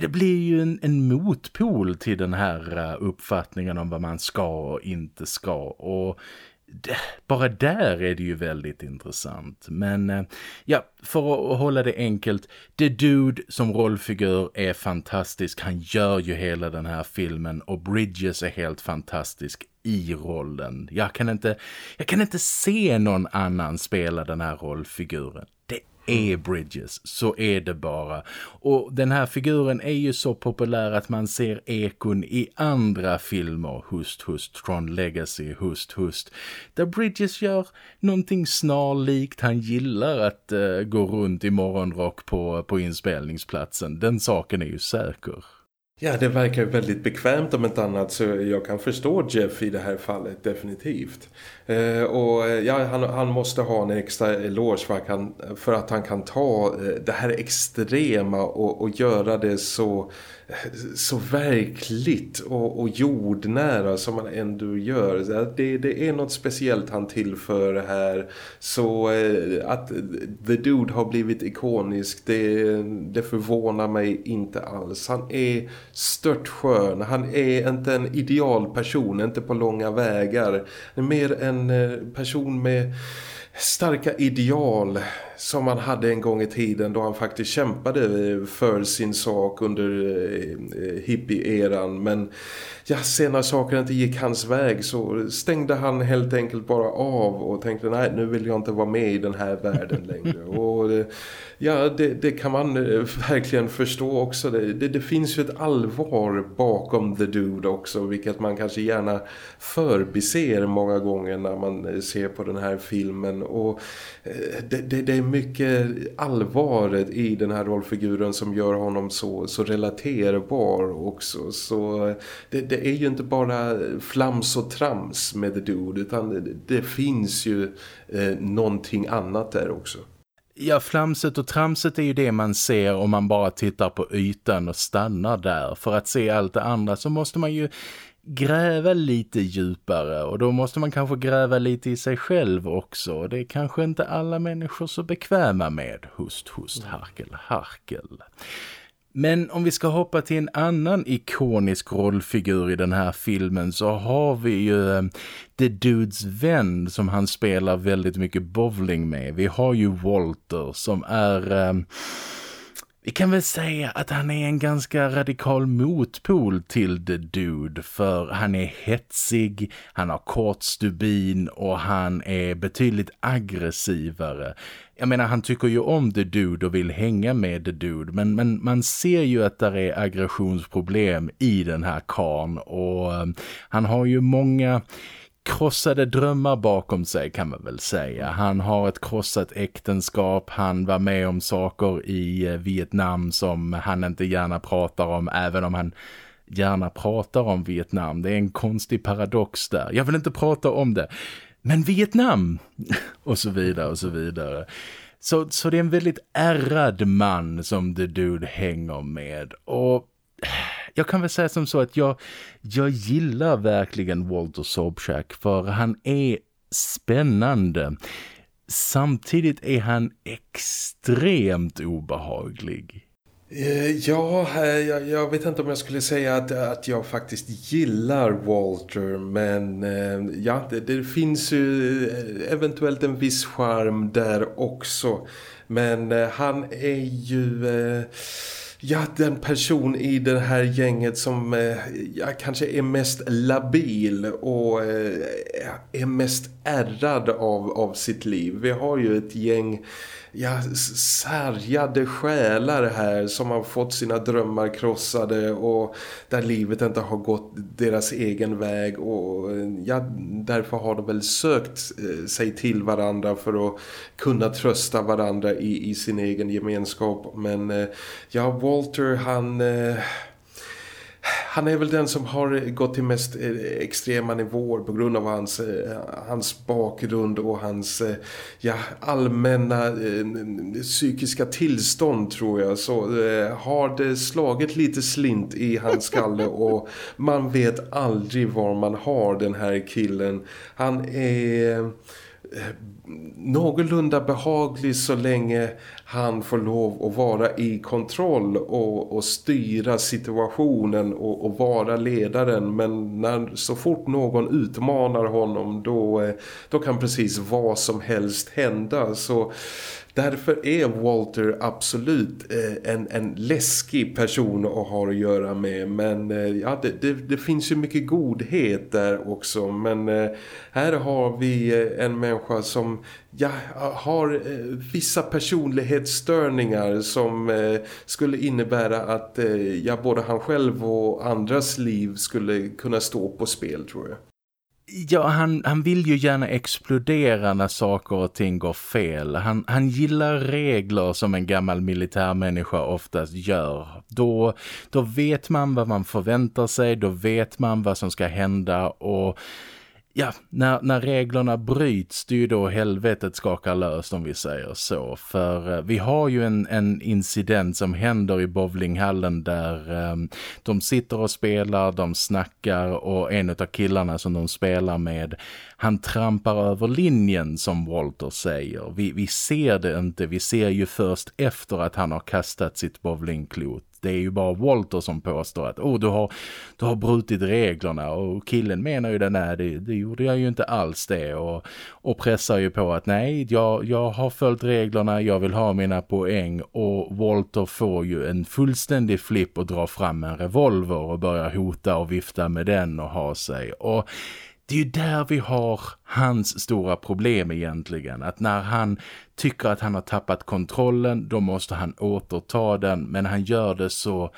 det blir ju en, en motpol till den här eh, uppfattningen om vad man ska och inte ska. Och det, bara där är det ju väldigt intressant. Men eh, ja, för att hålla det enkelt. The Dude som rollfigur är fantastisk. Han gör ju hela den här filmen och Bridges är helt fantastisk i rollen. Jag kan inte, jag kan inte se någon annan spela den här rollfiguren. Är Bridges, så är det bara. Och den här figuren är ju så populär att man ser ekon i andra filmer. Hust, hust, Tron Legacy, hust, hust. Där Bridges gör någonting snarlikt. Han gillar att uh, gå runt i morgonrock på, på inspelningsplatsen. Den saken är ju säker. Ja, det verkar väldigt bekvämt om ett annat så jag kan förstå Jeff i det här fallet definitivt. Eh, och eh, ja, han, han, måste ha en extra eloge för, han, för att han kan ta eh, det här extrema och, och göra det så så verkligt och, och jordnära som man ändå gör. Det, det är något speciellt han tillför här. Så att The Dude har blivit ikonisk, det, det förvånar mig inte alls. Han är stört skön. Han är inte en idealperson, inte på långa vägar. Mer en en eh, person med starka ideal som han hade en gång i tiden då han faktiskt kämpade för sin sak under eh, hippie-eran. Men ja, sen när saker inte gick hans väg så stängde han helt enkelt bara av och tänkte nej nu vill jag inte vara med i den här världen längre. Och eh, ja det, det, kan man eh, verkligen förstå också. Det, det, det, finns ju ett allvar bakom The Dude också vilket man kanske gärna förbiser många gånger när man ser på den här filmen. Och det, det, det är mycket allvaret i den här rollfiguren som gör honom så, så relaterbar också. Så det, det, är ju inte bara flams och trams med The Dude utan det, det finns ju eh, någonting annat där också. Ja, flamset och tramset är ju det man ser om man bara tittar på ytan och stannar där. För att se allt det andra så måste man ju gräva lite djupare och då måste man kanske gräva lite i sig själv också. Det är kanske inte alla människor så bekväma med. Hust, hust, harkel, harkel. Men om vi ska hoppa till en annan ikonisk rollfigur i den här filmen så har vi ju eh, The Dudes vän som han spelar väldigt mycket bowling med. Vi har ju Walter som är... Um, vi kan väl säga att han är en ganska radikal motpol till The Dude för han är hetsig, han har kort stubin och han är betydligt aggressivare. Jag menar han tycker ju om The Dude och vill hänga med The Dude men, men man ser ju att det är aggressionsproblem i den här karn och um, han har ju många krossade drömmar bakom sig kan man väl säga. Han har ett krossat äktenskap, han var med om saker i eh, Vietnam som han inte gärna pratar om även om han gärna pratar om Vietnam. Det är en konstig paradox där. Jag vill inte prata om det. Men Vietnam! och så vidare och så vidare. Så, så det är en väldigt ärrad man som The Dude hänger med. Och jag kan väl säga som så att jag, jag gillar verkligen Walter Sobchak för han är spännande. Samtidigt är han extremt obehaglig. Eh, ja, eh, jag, jag, vet inte om jag skulle säga att, att jag faktiskt gillar Walter men eh, ja, det, det finns ju eventuellt en viss charm där också. Men han är ju ja, den person i det här gänget som eh, ja, kanske är mest labil och eh, är mest ärrad av, av sitt liv. Vi har ju ett gäng ja, särjade själar här som har fått sina drömmar krossade och där livet inte har gått deras egen väg och ja, därför har de väl sökt eh, sig till varandra för att kunna trösta varandra i, i sin egen gemenskap men eh, ja, Walter han eh, han är väl den som har gått till mest eh, extrema nivåer på grund av hans, eh, hans bakgrund och hans eh, ja, allmänna eh, psykiska tillstånd tror jag. Så eh, har det slagit lite slint i hans skalle och man vet aldrig var man har den här killen. Han är någorlunda behaglig så länge han får lov att vara i kontroll och, och styra situationen och, och, vara ledaren. Men när, så fort någon utmanar honom då, eh, då kan precis vad som helst hända. Så Därför är Walter absolut eh, en, en läskig person att ha att göra med. Men eh, ja, det, det, det, finns ju mycket godhet där också. Men eh, här har vi en människa som ja, har vissa personlighetsstörningar som skulle innebära att ja, både han själv och andras liv skulle kunna stå på spel tror jag. Ja, han, han vill ju gärna explodera när saker och ting går fel. Han, han gillar regler som en gammal militärmänniska oftast gör. Då, då vet man vad man förväntar sig, då vet man vad som ska hända och ja, när, när reglerna bryts det är ju då helvetet skakar löst om vi säger så. För eh, vi har ju en, en incident som händer i bowlinghallen där eh, de sitter och spelar, de snackar och en av killarna som de spelar med han trampar över linjen som Walter säger. Vi, vi ser det inte, vi ser ju först efter att han har kastat sitt bowlingklot det är ju bara Walter som påstår att oh, du, har, du har brutit reglerna. Och killen menar ju det, nej det, det gjorde jag ju inte alls det. Och, och pressar ju på att nej jag, jag har följt reglerna, jag vill ha mina poäng. Och Walter får ju en fullständig flipp och drar fram en revolver och börjar hota och vifta med den och ha sig. Och det är ju där vi har hans stora problem egentligen. Att när han tycker att han har tappat kontrollen, då måste han återta den. Men han gör det så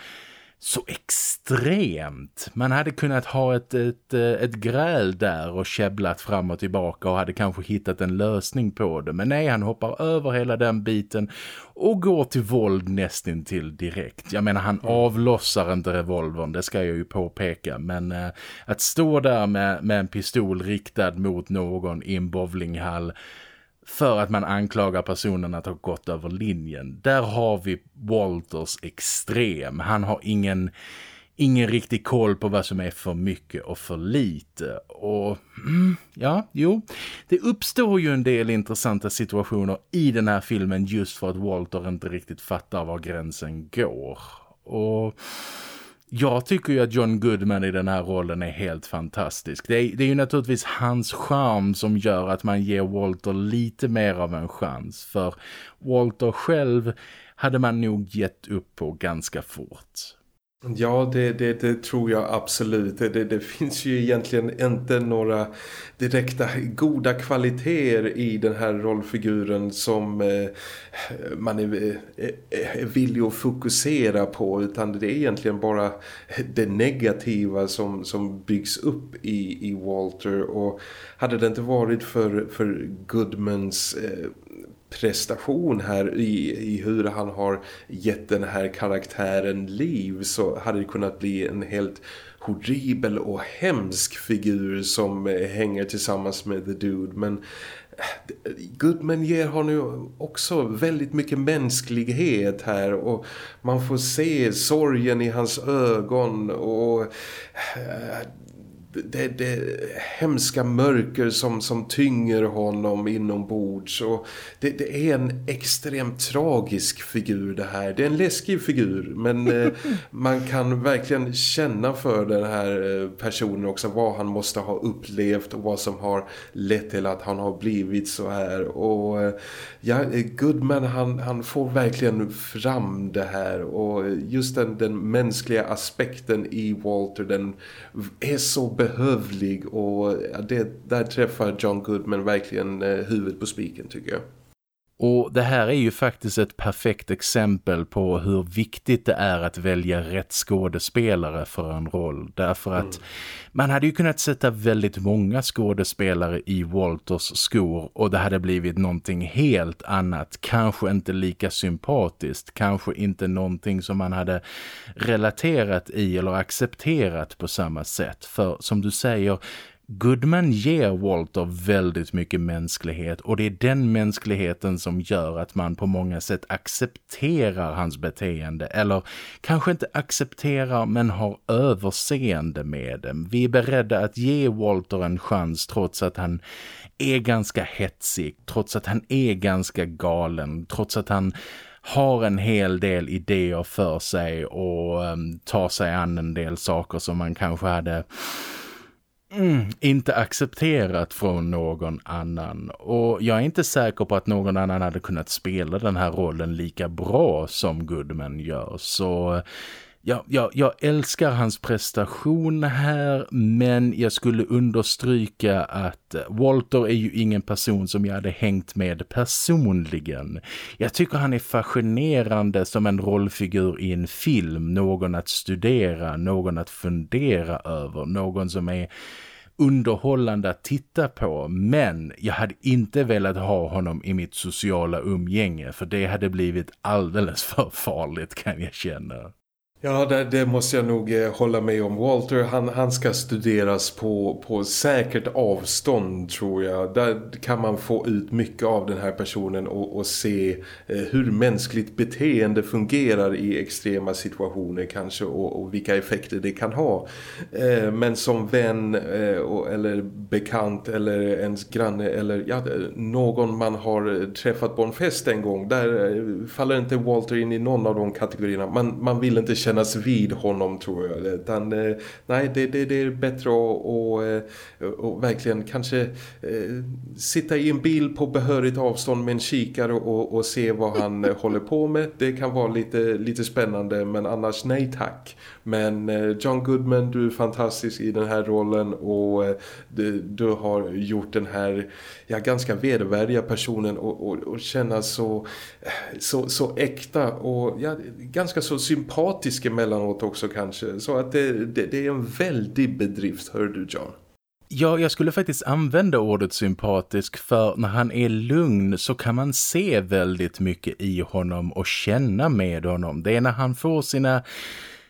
så extremt. Man hade kunnat ha ett, ett, ett gräl där och käbblat fram och tillbaka och hade kanske hittat en lösning på det. Men nej, han hoppar över hela den biten och går till våld nästan till direkt. Jag menar, han avlossar inte revolvern, det ska jag ju påpeka. Men eh, att stå där med, med en pistol riktad mot någon i en bowlinghall för att man anklagar personen att ha gått över linjen. Där har vi Walters extrem. Han har ingen ingen riktig koll på vad som är för mycket och för lite. Och mm, ja, jo, det uppstår ju en del intressanta situationer i den här filmen just för att Walter inte riktigt fattar var gränsen går. Och jag tycker ju att John Goodman i den här rollen är helt fantastisk. Det är, det är ju naturligtvis hans charm som gör att man ger Walter lite mer av en chans. För Walter själv hade man nog gett upp på ganska fort. Ja, det, det, det, tror jag absolut. Det, det, finns ju egentligen inte några direkta goda kvaliteter i den här rollfiguren som eh, man är, eh, eh, är, villig att fokusera på utan det är egentligen bara det negativa som, som byggs upp i, i Walter och hade det inte varit för, för Goodmans eh, prestation här i, i hur han har gett den här karaktären liv så hade det kunnat bli en helt horribel och hemsk figur som eh, hänger tillsammans med The Dude. Men eh, Goodman ger honom också väldigt mycket mänsklighet här och man får se sorgen i hans ögon och eh, det, det hemska mörker som, som tynger honom inombords och det, det är en extremt tragisk figur det här. Det är en läskig figur men eh, man kan verkligen känna för den här eh, personen också vad han måste ha upplevt och vad som har lett till att han har blivit så här och eh, ja, Goodman han, han får verkligen fram det här och just den, den mänskliga aspekten i Walter den är så behövlig och det, där träffar John Goodman verkligen eh, huvudet på spiken tycker jag. Och det här är ju faktiskt ett perfekt exempel på hur viktigt det är att välja rätt skådespelare för en roll. Därför att mm. man hade ju kunnat sätta väldigt många skådespelare i Walters skor och det hade blivit någonting helt annat. Kanske inte lika sympatiskt, kanske inte någonting som man hade relaterat i eller accepterat på samma sätt. För som du säger Goodman ger Walter väldigt mycket mänsklighet och det är den mänskligheten som gör att man på många sätt accepterar hans beteende eller kanske inte accepterar men har överseende med dem. Vi är beredda att ge Walter en chans trots att han är ganska hetsig, trots att han är ganska galen, trots att han har en hel del idéer för sig och um, tar sig an en del saker som man kanske hade Mm, inte accepterat från någon annan. Och jag är inte säker på att någon annan hade kunnat spela den här rollen lika bra som Goodman gör. Så ja, ja, jag älskar hans prestation här men jag skulle understryka att eh, Walter är ju ingen person som jag hade hängt med personligen. Jag tycker han är fascinerande som en rollfigur i en film, någon att studera, någon att fundera över, någon som är underhållande att titta på men jag hade inte velat ha honom i mitt sociala umgänge för det hade blivit alldeles för farligt kan jag känna. Ja, det, det, måste jag nog eh, hålla med om. Walter, han, han ska studeras på, på säkert avstånd tror jag. Där kan man få ut mycket av den här personen och, och se eh, hur mänskligt beteende fungerar i extrema situationer kanske och, och vilka effekter det kan ha. Eh, men som vän eh, och, eller bekant eller ens granne eller ja, någon man har träffat på en fest en gång, där eh, faller inte Walter in i någon av de kategorierna. Man, man vill inte kännas vid honom tror jag. Utan, eh, nej, det, det, det, är bättre att och, eh, och verkligen kanske eh, sitta i en bil på behörigt avstånd med en kikare och, och se vad han eh, håller på med. Det kan vara lite, lite spännande men annars nej tack. Men eh, John Goodman, du är fantastisk i den här rollen och eh, du, du har gjort den här ja, ganska vedervärdiga personen och, och, och känna så, eh, så, så äkta och ja, ganska så sympatisk emellanåt också kanske. Så att det, det, det är en väldig bedrift, hör du John. Ja, jag skulle faktiskt använda ordet sympatisk för när han är lugn så kan man se väldigt mycket i honom och känna med honom. Det är när han får sina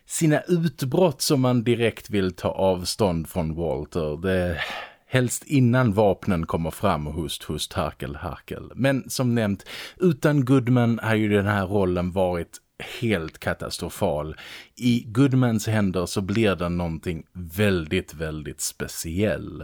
sina utbrott som man direkt vill ta avstånd från Walter. Det, helst innan vapnen kommer fram och hust, hust, harkel, harkel. Men som nämnt, utan Goodman har ju den här rollen varit helt katastrofal. I Goodmans händer så blir den någonting väldigt, väldigt speciell.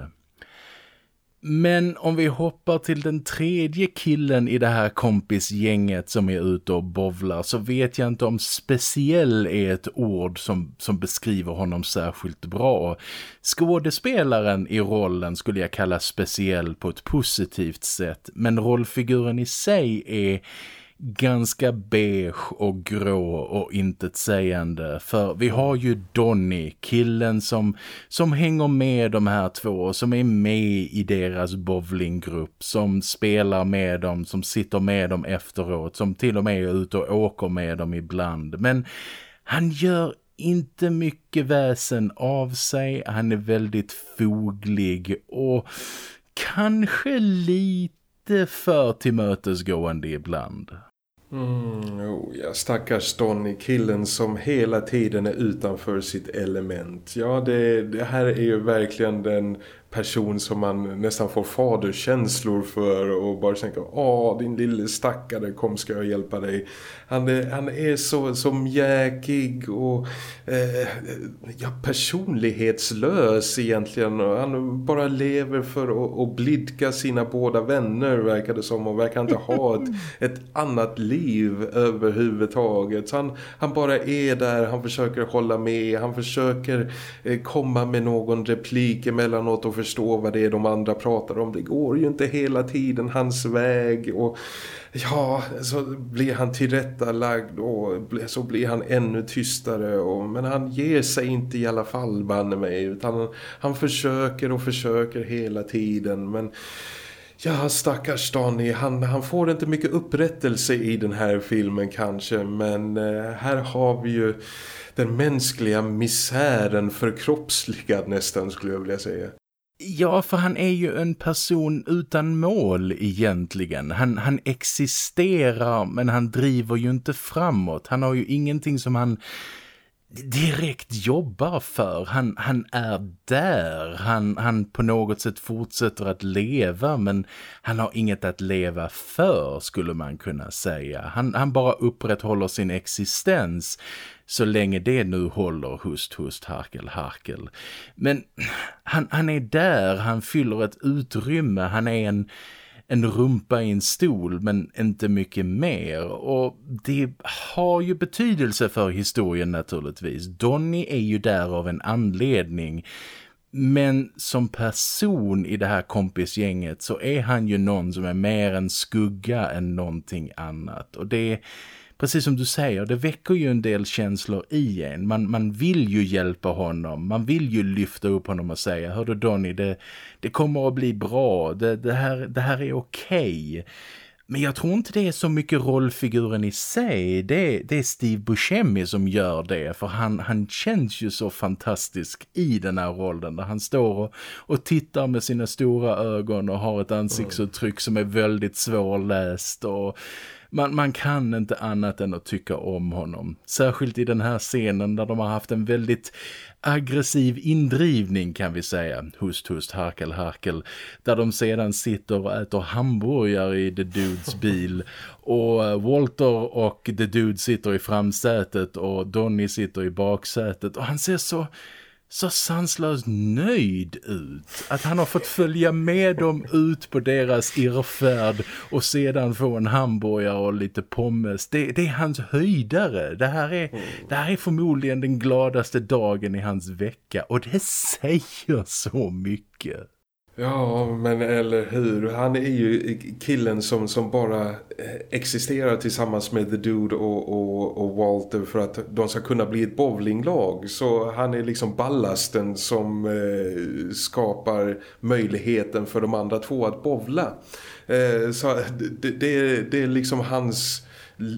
Men om vi hoppar till den tredje killen i det här kompisgänget som är ute och bovlar så vet jag inte om speciell är ett ord som, som beskriver honom särskilt bra. Skådespelaren i rollen skulle jag kalla speciell på ett positivt sätt men rollfiguren i sig är ganska beige och grå och intetsägande. För vi har ju Donny, killen som, som hänger med de här två som är med i deras bowlinggrupp som spelar med dem, som sitter med dem efteråt som till och med är ute och åker med dem ibland. Men han gör inte mycket väsen av sig, han är väldigt foglig och kanske lite för tillmötesgående ibland. Mm. mm, oh ja, stackars Donny, killen som hela tiden är utanför sitt element. Ja, det, det här är ju verkligen den person som man nästan får faderskänslor för och bara tänker, åh din lille stackare, kom ska jag hjälpa dig. Han är, han är så, så mjäkig och eh, ja, personlighetslös egentligen. Han bara lever för att, att blidka sina båda vänner verkar det som och verkar inte ha ett, ett annat liv överhuvudtaget. Så han, han bara är där, han försöker hålla med, han försöker eh, komma med någon replik emellanåt och förstå vad det är de andra pratar om. Det går ju inte hela tiden hans väg och ja, så blir han tillrättalagd och så blir han ännu tystare och, men han ger sig inte i alla fall banne mig utan han, han försöker och försöker hela tiden men Ja, stackars Danny, han, han får inte mycket upprättelse i den här filmen kanske, men eh, här har vi ju den mänskliga misären förkroppsligad nästan skulle jag vilja säga. Ja, för han är ju en person utan mål egentligen. Han, han existerar men han driver ju inte framåt. Han har ju ingenting som han direkt jobbar för. Han, han är där. Han, han på något sätt fortsätter att leva men han har inget att leva för skulle man kunna säga. Han, han bara upprätthåller sin existens så länge det nu håller hust, hust, harkel, harkel. Men han, han är där, han fyller ett utrymme, han är en en rumpa i en stol men inte mycket mer och det har ju betydelse för historien naturligtvis. Donny är ju där av en anledning men som person i det här kompisgänget så är han ju någon som är mer en skugga än någonting annat och det precis som du säger, det väcker ju en del känslor i en. Man, man vill ju hjälpa honom, man vill ju lyfta upp honom och säga, hör du Donny, det, det kommer att bli bra, det, det, här, det här är okej. Okay. Men jag tror inte det är så mycket rollfiguren i sig. Det, det är Steve Buscemi som gör det. För han, han känns ju så fantastisk i den här rollen. Där han står och, och tittar med sina stora ögon och har ett ansiktsuttryck som är väldigt svårläst. Och man, man kan inte annat än att tycka om honom. Särskilt i den här scenen där de har haft en väldigt aggressiv indrivning kan vi säga. Hust, hust, harkel, harkel. Där de sedan sitter och äter hamburgare i The Dudes bil. Och eh, Walter och The Dude sitter i framsätet och Donny sitter i baksätet. Och han ser så så sanslöst nöjd ut. Att han har fått följa med dem ut på deras irrfärd och sedan få en hamburgare och lite pommes. Det, det är hans höjdare. Det här är, mm. det här är förmodligen den gladaste dagen i hans vecka och det säger så mycket. Ja, men eller hur? Han är ju killen som, som bara eh, existerar tillsammans med The Dude och, och, och, Walter för att de ska kunna bli ett bowlinglag. Så han är liksom ballasten som eh, skapar möjligheten för de andra två att bovla. Eh, så det, det, det är liksom hans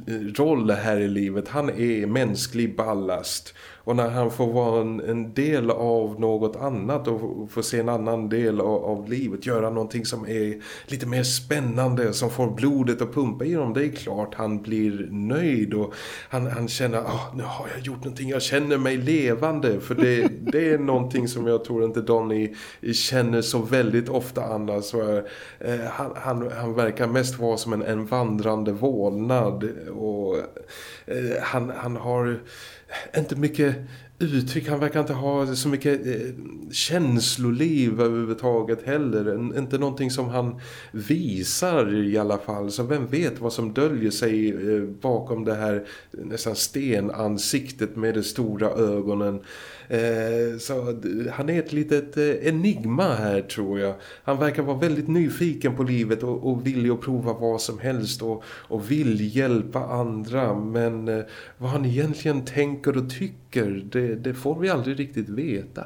eh, roll här i livet. Han är mänsklig ballast. Och när han får vara en, en del av något annat och få se en annan del av, av, livet, göra någonting som är lite mer spännande, som får blodet att pumpa igenom, det är klart han blir nöjd. Och han, han känner, ah, nu har jag gjort någonting, jag känner mig levande, för det, det är någonting som jag tror inte Donny känner så väldigt ofta annars. Så, eh, han, han, han verkar mest vara som en, en vandrande vålnad. Och eh, han, han har inte mycket uttryck. Han verkar inte ha så mycket eh, känsloliv överhuvudtaget heller. En, inte någonting som han visar i alla fall. Så vem vet vad som döljer sig eh, bakom det här eh, nästan stenansiktet med de stora ögonen. Eh, så eh, han är ett litet eh, enigma här tror jag. Han verkar vara väldigt nyfiken på livet och, och villig att prova vad som helst och, och vill hjälpa andra. Men vad han egentligen tänker och tycker, det, det får vi aldrig riktigt veta.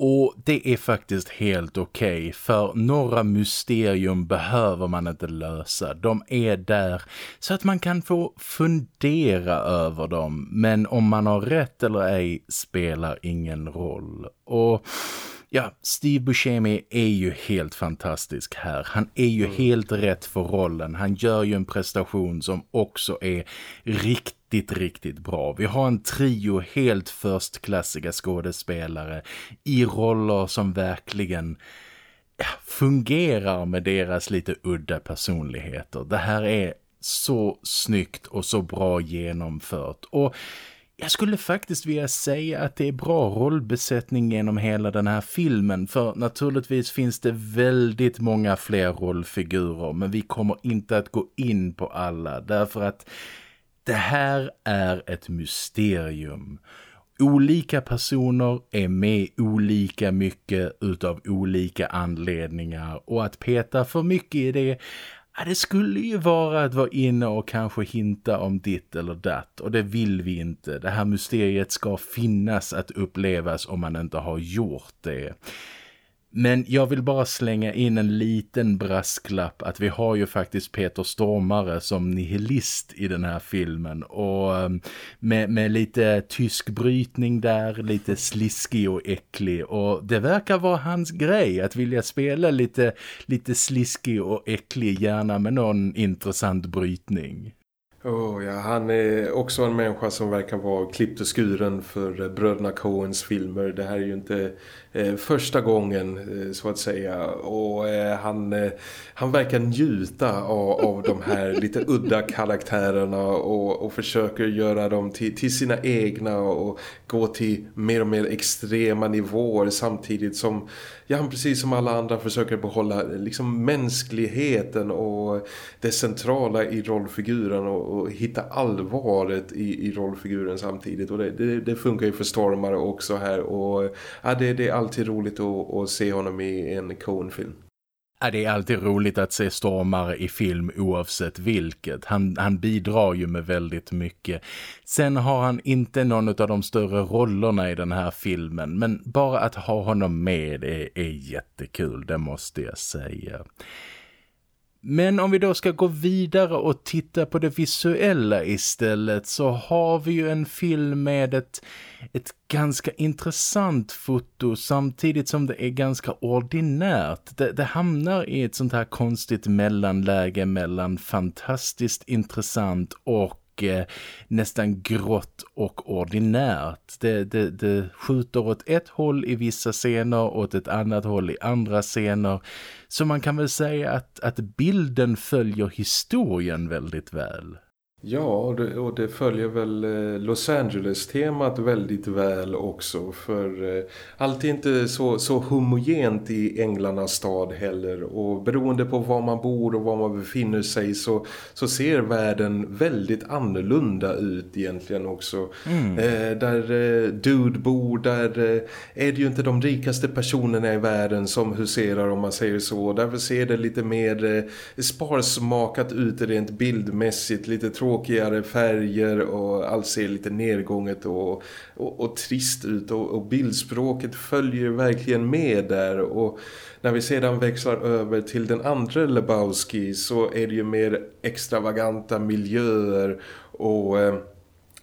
Och det är faktiskt helt okej okay, för några mysterium behöver man inte lösa. De är där så att man kan få fundera över dem. Men om man har rätt eller ej spelar ingen roll. Och ja, Steve Buscemi är ju helt fantastisk här. Han är ju mm. helt rätt för rollen. Han gör ju en prestation som också är riktigt, riktigt bra. Vi har en trio helt förstklassiga skådespelare i roller som verkligen fungerar med deras lite udda personligheter. Det här är så snyggt och så bra genomfört. Och jag skulle faktiskt vilja säga att det är bra rollbesättning genom hela den här filmen för naturligtvis finns det väldigt många fler rollfigurer men vi kommer inte att gå in på alla därför att det här är ett mysterium. Olika personer är med olika mycket utav olika anledningar och att peta för mycket i det Ja, det skulle ju vara att vara inne och kanske hinta om ditt eller datt och det vill vi inte. Det här mysteriet ska finnas att upplevas om man inte har gjort det. Men jag vill bara slänga in en liten brasklapp att vi har ju faktiskt Peter Stormare som nihilist i den här filmen och ehm, med, med lite tysk brytning där, lite sliskig och äcklig och det verkar vara hans grej att vilja spela lite, lite sliskig och äcklig gärna med någon intressant brytning. Oh, ja, han är också en människa som verkar vara klippt och skuren för eh, bröderna Coens filmer. Det här är ju inte första gången eh, så att säga. Och eh, han, eh, han verkar njuta av, av de här lite udda karaktärerna och, och försöker göra dem till, till sina egna och gå till mer och mer extrema nivåer. Samtidigt som ja, han precis som alla andra försöker behålla liksom mänskligheten och det centrala i rollfiguren och, och hitta allvaret i, i rollfiguren samtidigt. Och det, det, det funkar ju för Stormare också här. Och ja, det, det alltid roligt att, att se honom i en Coen-film. Ja, det är alltid roligt att se stormare i film oavsett vilket. Han, han bidrar ju med väldigt mycket. Sen har han inte någon av de större rollerna i den här filmen. Men bara att ha honom med är, är jättekul, det måste jag säga. Men om vi då ska gå vidare och titta på det visuella istället så har vi ju en film med ett, ett ganska intressant foto samtidigt som det är ganska ordinärt. Det, det hamnar i ett sånt här konstigt mellanläge mellan fantastiskt intressant och eh, nästan grått och ordinärt. Det, det, det skjuter åt ett håll i vissa scener och åt ett annat håll i andra scener. Så man kan väl säga att, att bilden följer historien väldigt väl. Ja, och det, och det följer väl eh, Los Angeles-temat väldigt väl också. För eh, allt är inte så, så homogent i Änglarnas stad heller. Och beroende på var man bor och var man befinner sig så, så ser världen väldigt annorlunda ut egentligen också. Mm. Eh, där eh, Dude bor, där eh, är det ju inte de rikaste personerna i världen som huserar om man säger så. Därför ser det lite mer eh, sparsmakat ut rent bildmässigt, lite tråkigt tråkigare färger och allt ser lite nedgånget och, och, och trist ut. Och, och, bildspråket följer verkligen med där. Och när vi sedan växlar över till den andra Lebowski så är det ju mer extravaganta miljöer och... Eh,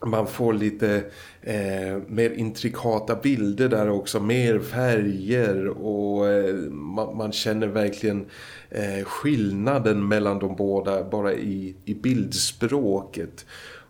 man får lite eh, mer intrikata bilder där också, mer färger och eh, man, man, känner verkligen eh, skillnaden mellan de båda bara i, i bildspråket.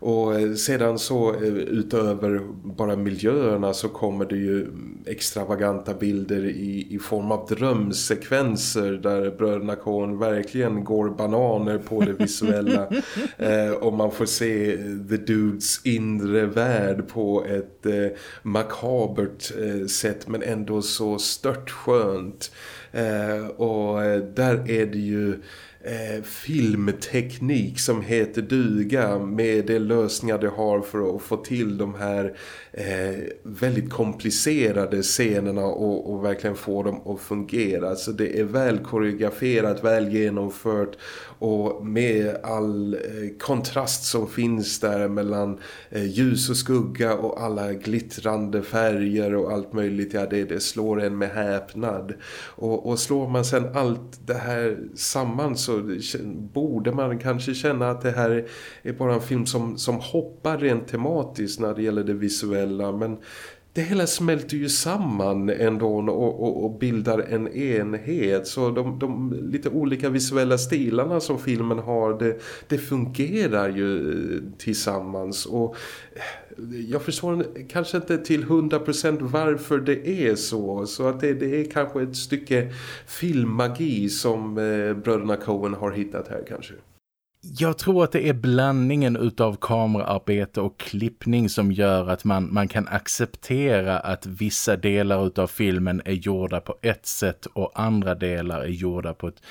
Och sedan så utöver bara miljöerna så kommer det ju extravaganta bilder i, i form av drömsekvenser där bröderna Coen verkligen går bananer på det visuella. Eh, och man får se The Dudes inre värld på ett eh, makabert eh, sätt men ändå så stört skönt eh, och eh, där är det ju eh, filmteknik som heter duga med de lösningar det har för att få till de här eh, väldigt komplicerade scenerna och, och, verkligen få dem att fungera. Så det är väl koreograferat, väl genomfört och med all eh, kontrast som finns där mellan eh, ljus och skugga och alla glittrande färger och allt möjligt, ja det, det slår en med häpnad. Och, och slår man sen allt det här samman så borde man kanske känna att det här är bara en film som, som hoppar rent tematiskt när det gäller det visuella men det hela smälter ju samman ändå och, och, och bildar en enhet. Så de, de, lite olika visuella stilarna som filmen har, det, det fungerar ju eh, tillsammans. Och eh, jag förstår kanske inte till 100% varför det är så. Så att det, det, är kanske ett stycke filmmagi som eh, bröderna Coen har hittat här kanske. Jag tror att det är blandningen utav kameraarbete och klippning som gör att man, man kan acceptera att vissa delar utav filmen är gjorda på ett sätt och andra delar är gjorda på ett,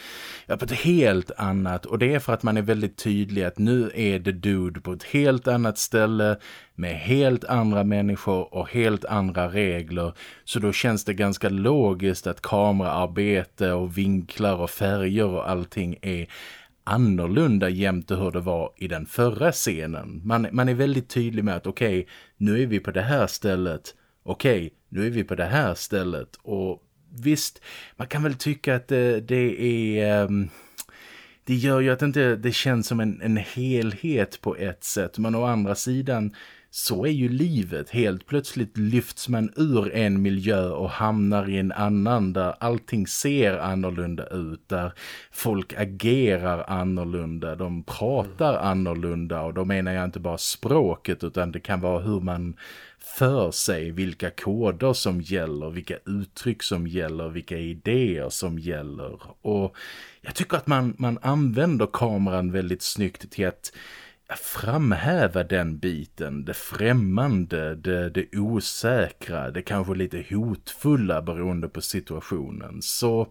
ja, på ett helt annat. Och det är för att man är väldigt tydlig att nu är det Dude på ett helt annat ställe med helt andra människor och helt andra regler. Så då känns det ganska logiskt att kameraarbete och vinklar och färger och allting är annorlunda jämte hur det var i den förra scenen. Man, man är väldigt tydlig med att okej, okay, nu är vi på det här stället. Okej, okay, nu är vi på det här stället. Och visst, man kan väl tycka att det, det är... Um, det gör ju att det inte det känns som en, en helhet på ett sätt. Men å andra sidan så är ju livet. Helt plötsligt lyfts man ur en miljö och hamnar i en annan där allting ser annorlunda ut. Där folk agerar annorlunda, de pratar mm. annorlunda och då menar jag inte bara språket utan det kan vara hur man för sig, vilka koder som gäller, vilka uttryck som gäller, vilka idéer som gäller. Och jag tycker att man, man använder kameran väldigt snyggt till att framhäva den biten, det främmande, det, det osäkra, det kanske lite hotfulla beroende på situationen. Så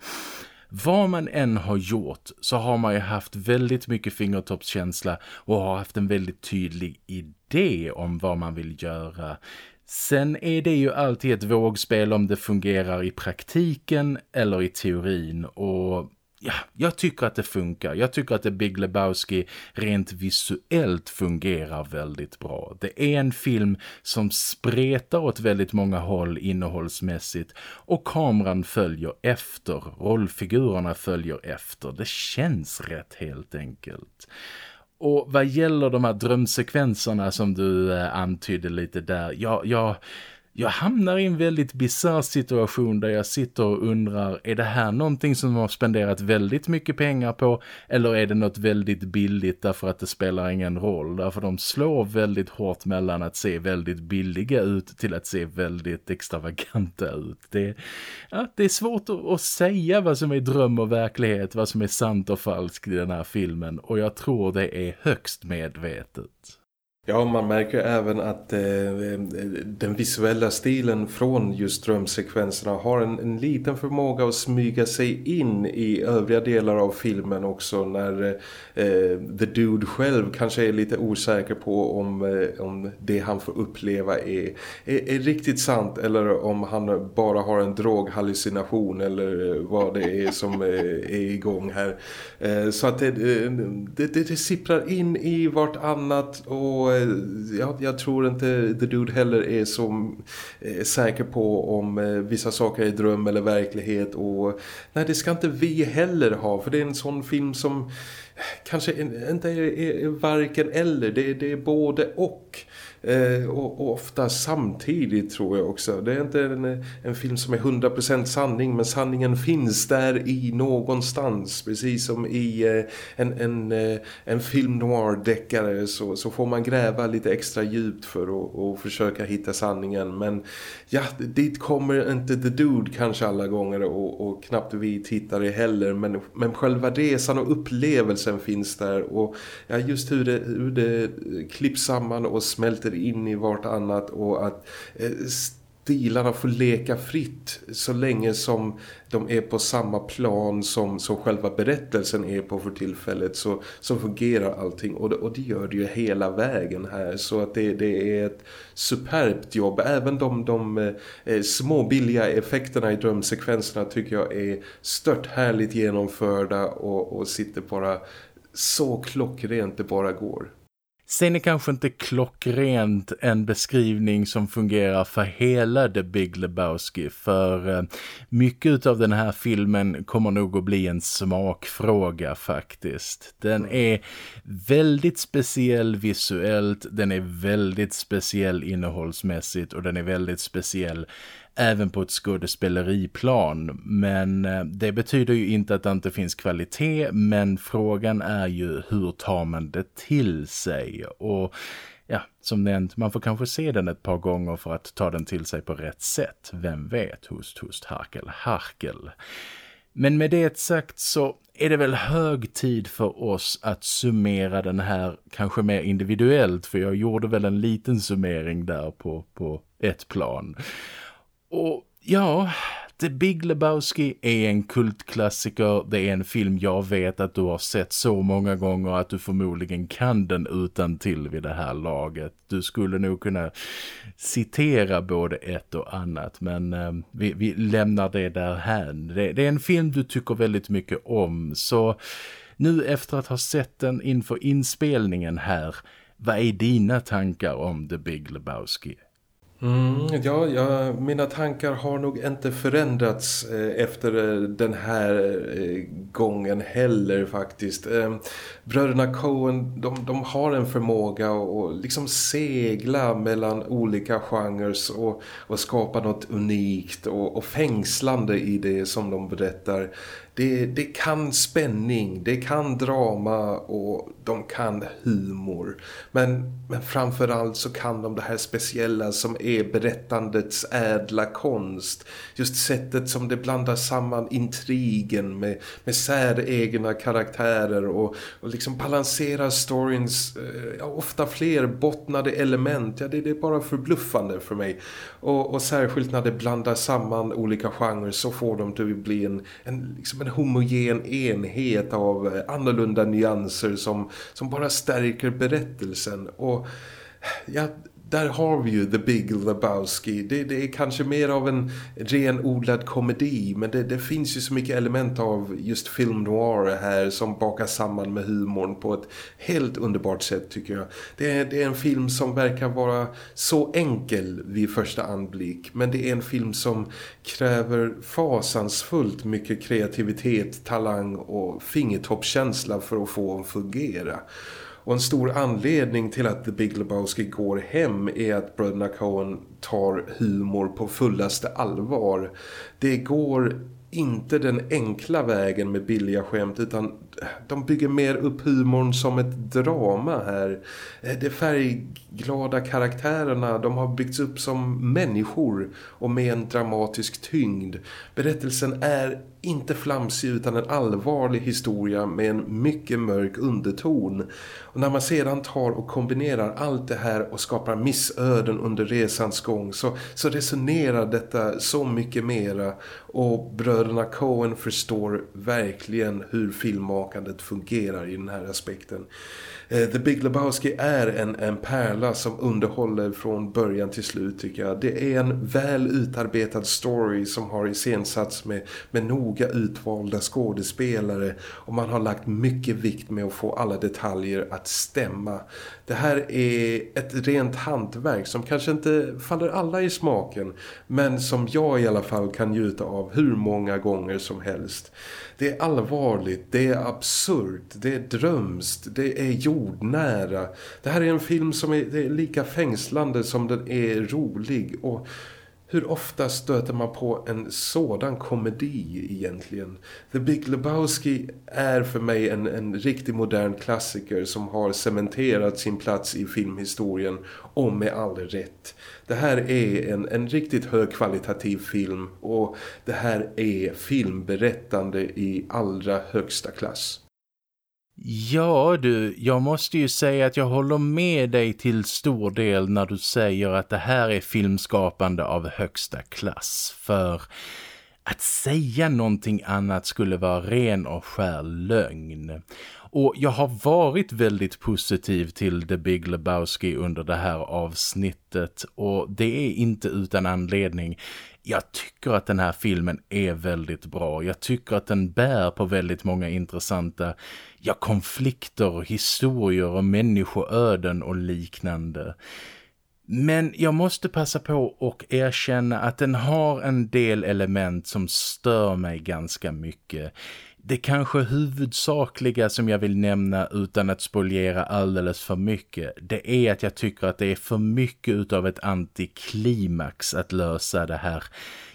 vad man än har gjort så har man ju haft väldigt mycket fingertoppskänsla och har haft en väldigt tydlig idé om vad man vill göra. Sen är det ju alltid ett vågspel om det fungerar i praktiken eller i teorin och ja, jag tycker att det funkar. Jag tycker att det Big Lebowski rent visuellt fungerar väldigt bra. Det är en film som spretar åt väldigt många håll innehållsmässigt och kameran följer efter. Rollfigurerna följer efter. Det känns rätt helt enkelt. Och vad gäller de här drömsekvenserna som du eh, antydde lite där, ja, jag jag hamnar i en väldigt bizarr situation där jag sitter och undrar, är det här någonting som de har spenderat väldigt mycket pengar på eller är det något väldigt billigt därför att det spelar ingen roll? Därför de slår väldigt hårt mellan att se väldigt billiga ut till att se väldigt extravaganta ut. Det, ja, det är svårt att, att säga vad som är dröm och verklighet, vad som är sant och falskt i den här filmen och jag tror det är högst medvetet. Ja, man märker även att eh, eh, den visuella stilen från just drömsekvenserna har en, en, liten förmåga att smyga sig in i övriga delar av filmen också när eh, The Dude själv kanske är lite osäker på om, eh, om det han får uppleva är, är, är, riktigt sant eller om han bara har en droghallucination eller eh, vad det är som eh, är igång här. Eh, så att det, det, det, det sipprar in i vartannat och Eh, jag, jag, tror inte The Dude heller är så är eh, säker på om eh, vissa saker är dröm eller verklighet och nej det ska inte vi heller ha för det är en sån film som kanske inte är, är varken eller, det, det är både och. Eh, Eh, och, och, ofta samtidigt tror jag också. Det är inte en, en film som är 100% sanning men sanningen finns där i någonstans. Precis som i eh, en, en, eh, en film noir-deckare så, så får man gräva lite extra djupt för att, och försöka hitta sanningen. Men ja, dit kommer inte The Dude kanske alla gånger och, och knappt vi tittare heller. Men, men själva resan och upplevelsen finns där och ja, just hur det, hur det klipps samman och smälter in i vartannat och att eh, stilarna får leka fritt så länge som de är på samma plan som, som själva berättelsen är på för tillfället så, så fungerar allting och det, och det gör det ju hela vägen här så att det, det är ett superbt jobb. Även de, de eh, små billiga effekterna i drömsekvenserna tycker jag är stört härligt genomförda och, och sitter bara så klockrent det bara går. Sen är kanske inte klockrent en beskrivning som fungerar för hela The Big Lebowski för eh, mycket av den här filmen kommer nog att bli en smakfråga faktiskt. Den mm. är väldigt speciell visuellt, den är väldigt speciell innehållsmässigt och den är väldigt speciell även på ett skådespeleriplan. Men eh, det betyder ju inte att det inte finns kvalitet men frågan är ju hur tar man det till sig och ja, som nämnt, man får kanske se den ett par gånger för att ta den till sig på rätt sätt. Vem vet, host, host, harkel, harkel. Men med det sagt så är det väl hög tid för oss att summera den här kanske mer individuellt för jag gjorde väl en liten summering där på, på ett plan. Och ja, The Big Lebowski är en kultklassiker. Det är en film jag vet att du har sett så många gånger att du förmodligen kan den utan till vid det här laget. Du skulle nog kunna citera både ett och annat men eh, vi, vi, lämnar det där här. Det, det är en film du tycker väldigt mycket om så nu efter att ha sett den inför inspelningen här, vad är dina tankar om The Big Lebowski? Mm, ja, ja, mina tankar har nog inte förändrats eh, efter eh, den här eh, gången heller faktiskt. Eh, bröderna Coen, de, de har en förmåga att liksom segla mellan olika genrer och, och skapa något unikt och, och fängslande i det som de berättar. Det, det kan spänning, det kan drama och de kan humor. Men, men framförallt så kan de det här speciella som är berättandets ädla konst. Just sättet som det blandar samman intrigen med, med säregna karaktärer och, och liksom balanserar storyns eh, ofta fler bottnade element. Ja, det, det är bara förbluffande för mig. Och, och särskilt när det blandar samman olika genrer så får de till att bli en, en, liksom en homogen enhet av eh, annorlunda nyanser som, som bara stärker berättelsen. Och jag där har vi ju The Big Lebowski. Det, det, är kanske mer av en renodlad komedi men det, det, finns ju så mycket element av just film noir här som bakas samman med humorn på ett helt underbart sätt tycker jag. Det är, det är en film som verkar vara så enkel vid första anblick men det är en film som kräver fasansfullt mycket kreativitet, talang och fingertoppkänsla för att få den fungera. Och en stor anledning till att The Big Lebowski går hem är att bröderna Coen tar humor på fullaste allvar. Det går inte den enkla vägen med billiga skämt utan de bygger mer upp humorn som ett drama här. Eh, de färgglada karaktärerna de har byggts upp som människor och med en dramatisk tyngd. Berättelsen är inte flamsig utan en allvarlig historia med en mycket mörk underton. Och när man sedan tar och kombinerar allt det här och skapar missöden under resans gång så, så resonerar detta så mycket mera och bröderna Coen förstår verkligen hur skapandet fungerar i den här aspekten. Eh, The Big Lebowski är en, en pärla som underhåller från början till slut tycker jag. Det är en väl utarbetad story som har iscensatts med, med noga utvalda skådespelare och man har lagt mycket vikt med att få alla detaljer att stämma. Det här är ett rent hantverk som kanske inte faller alla i smaken men som jag i alla fall kan njuta av hur många gånger som helst. Det är allvarligt, det är absurt, det är drömst, det är jordnära. Det här är en film som är, är lika fängslande som den är rolig och hur ofta stöter man på en sådan komedi egentligen? The Big Lebowski är för mig en, en riktig modern klassiker som har cementerat sin plats i filmhistorien och med all rätt. Det här är en, en riktigt högkvalitativ film och det här är filmberättande i allra högsta klass. Ja du, jag måste ju säga att jag håller med dig till stor del när du säger att det här är filmskapande av högsta klass. För att säga någonting annat skulle vara ren och skär lögn. Och jag har varit väldigt positiv till The Big Lebowski under det här avsnittet och det är inte utan anledning. Jag tycker att den här filmen är väldigt bra. Jag tycker att den bär på väldigt många intressanta ja, konflikter, historier och människoöden och liknande. Men jag måste passa på och erkänna att den har en del element som stör mig ganska mycket. Det kanske huvudsakliga som jag vill nämna utan att spoliera alldeles för mycket det är att jag tycker att det är för mycket av ett antiklimax att lösa det här,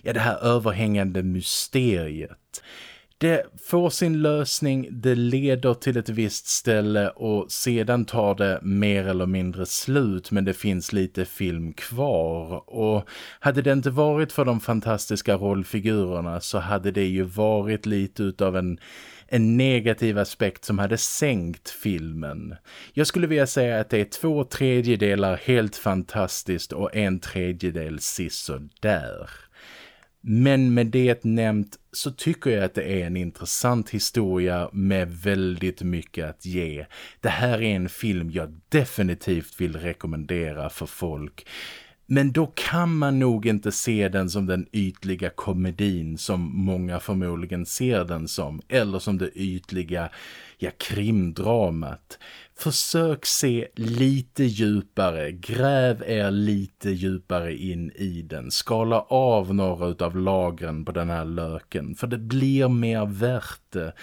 ja, det här överhängande mysteriet. Det får sin lösning, det leder till ett visst ställe och sedan tar det mer eller mindre slut men det finns lite film kvar. Och hade det inte varit för de fantastiska rollfigurerna så hade det ju varit lite utav en en negativ aspekt som hade sänkt filmen. Jag skulle vilja säga att det är två tredjedelar helt fantastiskt och en tredjedel där. Men med det nämnt så tycker jag att det är en intressant historia med väldigt mycket att ge. Det här är en film jag definitivt vill rekommendera för folk. Men då kan man nog inte se den som den ytliga komedin som många förmodligen ser den som. Eller som det ytliga ja, krimdramat. Försök se lite djupare, gräv er lite djupare in i den. Skala av några av lagren på den här löken för det blir mer värt det.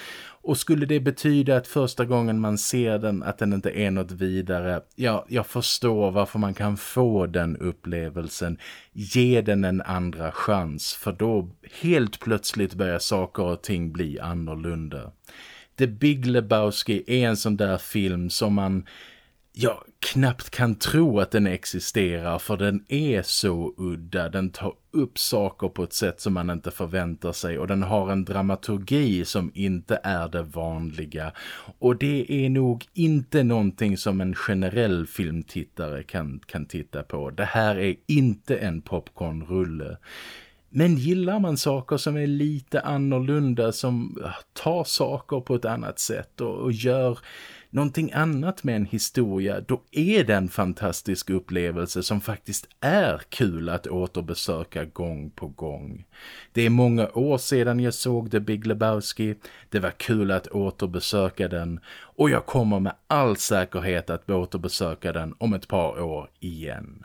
Och skulle det betyda att första gången man ser den att den inte är något vidare, ja, jag förstår varför man kan få den upplevelsen. Ge den en andra chans för då helt plötsligt börjar saker och ting bli annorlunda. The Big Lebowski är en sån där film som man ja, knappt kan tro att den existerar för den är så udda. Den tar upp saker på ett sätt som man inte förväntar sig och den har en dramaturgi som inte är det vanliga. Och det är nog inte någonting som en generell filmtittare kan, kan titta på. Det här är inte en popcornrulle. Men gillar man saker som är lite annorlunda, som tar saker på ett annat sätt och, och gör någonting annat med en historia, då är det en fantastisk upplevelse som faktiskt är kul att återbesöka gång på gång. Det är många år sedan jag såg The Big Lebowski, det var kul att återbesöka den och jag kommer med all säkerhet att återbesöka den om ett par år igen.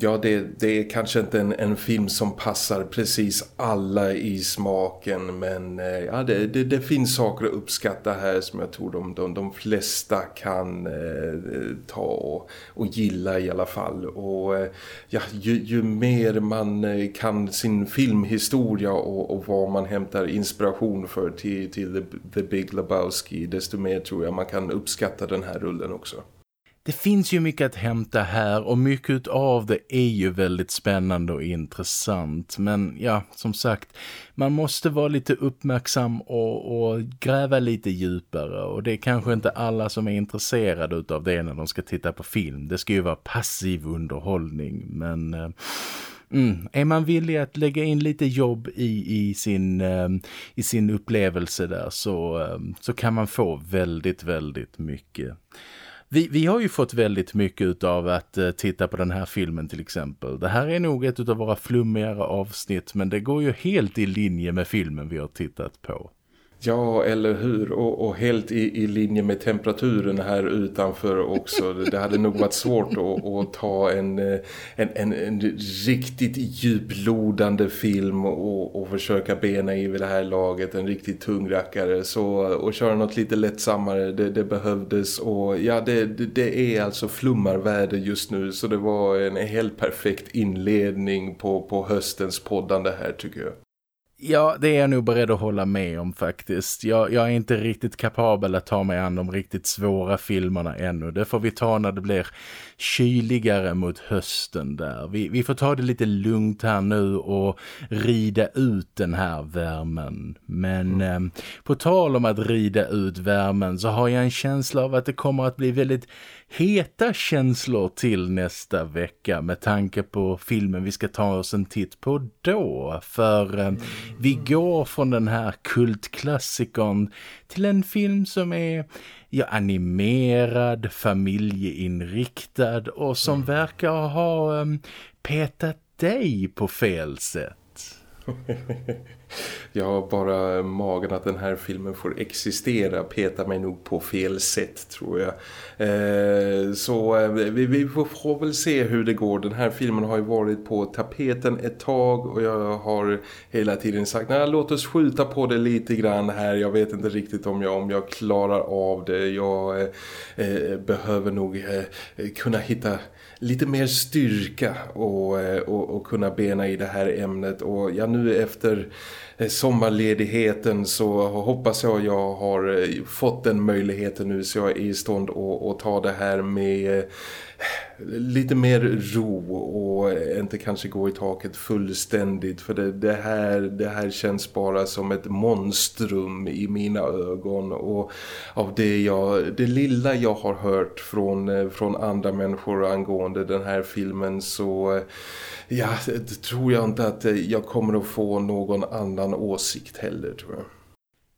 Ja, det, det är kanske inte en, en, film som passar precis alla i smaken men eh, ja, det, det, det, finns saker att uppskatta här som jag tror de, de, de flesta kan eh, ta och, och gilla i alla fall. Och eh, ja, ju, ju, mer man eh, kan sin filmhistoria och, och vad man hämtar inspiration för till, till The, The Big Lebowski desto mer tror jag man kan uppskatta den här rullen också. Det finns ju mycket att hämta här och mycket av det är ju väldigt spännande och intressant. Men ja, som sagt, man måste vara lite uppmärksam och, och gräva lite djupare. Och det är kanske inte alla som är intresserade av det när de ska titta på film. Det ska ju vara passiv underhållning, men... Eh, mm, är man villig att lägga in lite jobb i, i, sin, um, i sin upplevelse där så, um, så kan man få väldigt, väldigt mycket. Vi, vi har ju fått väldigt mycket av att eh, titta på den här filmen till exempel. Det här är nog ett av våra flummigare avsnitt men det går ju helt i linje med filmen vi har tittat på. Ja, eller hur? Och, och helt i, i, linje med temperaturen här utanför också. Det hade nog varit svårt att, att ta en, eh, en, en, en, riktigt djuplodande film och, och försöka bena i vid det här laget. En riktigt tung rackare. Så att köra något lite lättsammare, det, det behövdes. Och ja, det, det är alltså flummarvärde just nu. Så det var en helt perfekt inledning på, på höstens poddande här tycker jag. Ja, det är jag nog beredd att hålla med om faktiskt. Jag, jag, är inte riktigt kapabel att ta mig an de riktigt svåra filmerna ännu. Det får vi ta när det blir kyligare mot hösten där. Vi, vi får ta det lite lugnt här nu och rida ut den här värmen. Men mm. eh, på tal om att rida ut värmen så har jag en känsla av att det kommer att bli väldigt heta känslor till nästa vecka med tanke på filmen vi ska ta oss en titt på då. För eh, vi går från den här kultklassikern till en film som är ja, animerad, familjeinriktad och som verkar ha um, petat dig på fel sätt. Jag har bara magen att den här filmen får existera petar mig nog på fel sätt tror jag. Eh, så eh, vi, vi, får väl se hur det går. Den här filmen har ju varit på tapeten ett tag och jag har hela tiden sagt nej låt oss skjuta på det lite grann här. Jag vet inte riktigt om jag, om jag klarar av det. Jag eh, eh behöver nog eh, kunna hitta lite mer styrka och, eh, och, och, kunna bena i det här ämnet. Och ja nu efter eh, sommarledigheten så hoppas jag jag har eh, fått den möjligheten nu så jag är i stånd att, att ta det här med lite mer ro och inte kanske gå i taket fullständigt för det, det, här, det här känns bara som ett monstrum i mina ögon och av det, jag, det lilla jag har hört från, från andra människor angående den här filmen så ja, tror jag inte att jag kommer att få någon annan åsikt heller tror jag.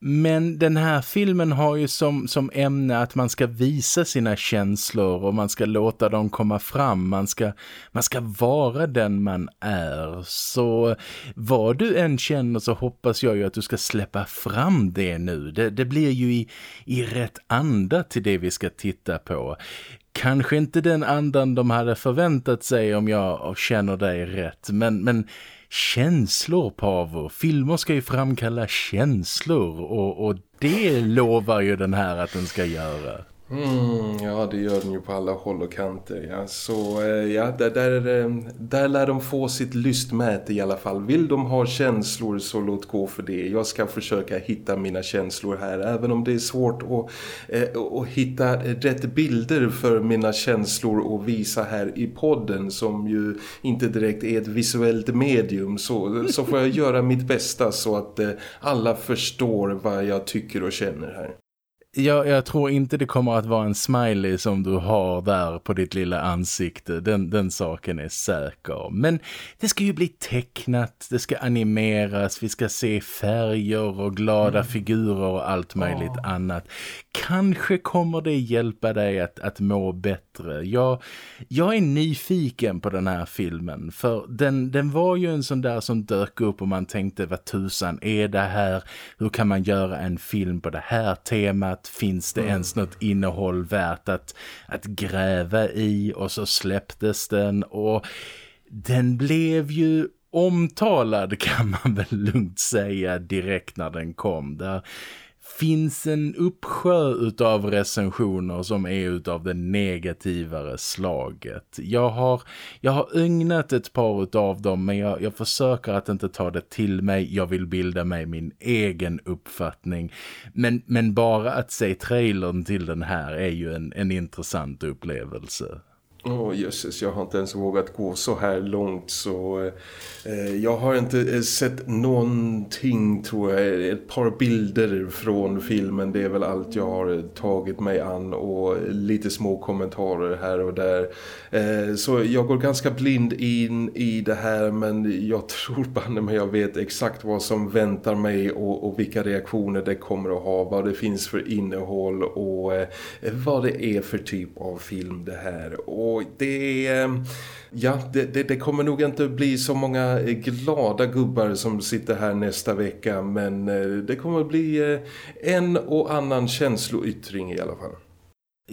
Men den här filmen har ju som, som ämne att man ska visa sina känslor och man ska låta dem komma fram. Man ska, man ska vara den man är. Så vad du än känner så hoppas jag ju att du ska släppa fram det nu. Det, det blir ju i, i rätt anda till det vi ska titta på. Kanske inte den andan de hade förväntat sig om jag känner dig rätt. Men... men känslor, Pavo. Filmer ska ju framkalla känslor och, och det lovar ju den här att den ska göra. Mm, ja, det gör den ju på alla håll och kanter. Ja. Så eh, ja, där, där, eh, där lär de få sitt lystmäte i alla fall. Vill de ha känslor så låt gå för det. Jag ska försöka hitta mina känslor här. Även om det är svårt att, eh, att hitta rätt bilder för mina känslor och visa här i podden som ju inte direkt är ett visuellt medium. Så, så får jag göra mitt bästa så att alla förstår vad jag tycker och känner här. Jag, jag, tror inte det kommer att vara en smiley som du har där på ditt lilla ansikte. Den, den saken är säker. Men det ska ju bli tecknat, det ska animeras, vi ska se färger och glada mm. figurer och allt möjligt oh. annat. Kanske kommer det hjälpa dig att, att må bättre. Jag, jag är nyfiken på den här filmen för den, den var ju en sån där som dök upp och man tänkte vad tusan är det här? Hur kan man göra en film på det här temat? Finns det mm. ens något innehåll värt att, att gräva i? Och så släpptes den och den blev ju omtalad kan man väl lugnt säga direkt när den kom. Där finns en uppsjö utav recensioner som är utav det negativare slaget. Jag har, jag har ögnat ett par utav dem men jag, jag försöker att inte ta det till mig. Jag vill bilda mig min egen uppfattning. Men, men bara att se trailern till den här är ju en, en intressant upplevelse. Åh oh, jösses, jag har inte ens vågat gå så här långt så eh, jag har inte eh, sett någonting tror jag, ett par bilder från filmen, det är väl allt jag har tagit mig an och lite små kommentarer här och där. Eh, så jag går ganska blind in i det här men jag tror banne mig jag vet exakt vad som väntar mig och, och, vilka reaktioner det kommer att ha, vad det finns för innehåll och eh, vad det är för typ av film det här. Och och det är... Ja, det, det, det, kommer nog inte bli så många eh, glada gubbar som sitter här nästa vecka men eh, det kommer bli en och annan känsloyttring i alla fall.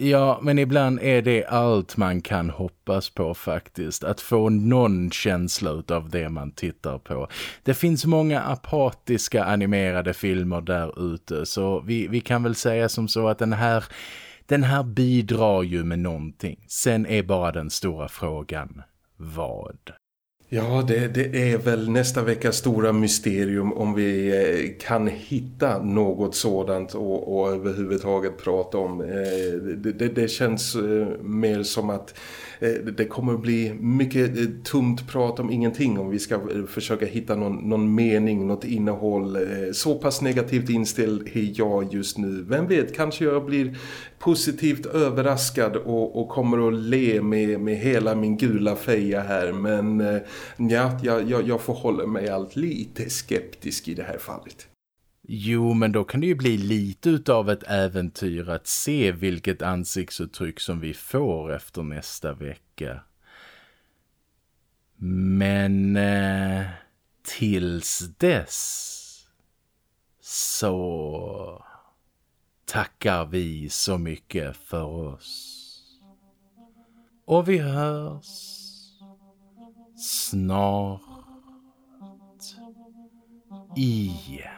Ja, men ibland är det allt man kan hoppas på faktiskt. Att få någon känsla av det man tittar på. Det finns många apatiska animerade filmer där ute. Så vi, vi kan väl säga som så att den här, den här bidrar ju med någonting. Sen är bara den stora frågan, vad? Ja, det, det, är väl nästa veckas stora mysterium om vi eh, kan hitta något sådant och, och överhuvudtaget prata om. Eh, det, det, det känns eh, mer som att Eh, det kommer att bli mycket eh, tomt prat om ingenting om vi ska eh, försöka hitta någon, någon mening, något innehåll. Så pass negativt inställd är jag just nu. Vem vet, kanske jag blir positivt överraskad och, och kommer att le med, med hela min gula feja här. Men ja, jag, jag, jag förhåller mig allt lite skeptisk i det här fallet. Jo, men då kan det ju bli lite av ett äventyr att se vilket ansiktsuttryck som vi får efter nästa vecka. Men eh, tills dess så tackar vi så mycket för oss. Och vi hörs snart igen.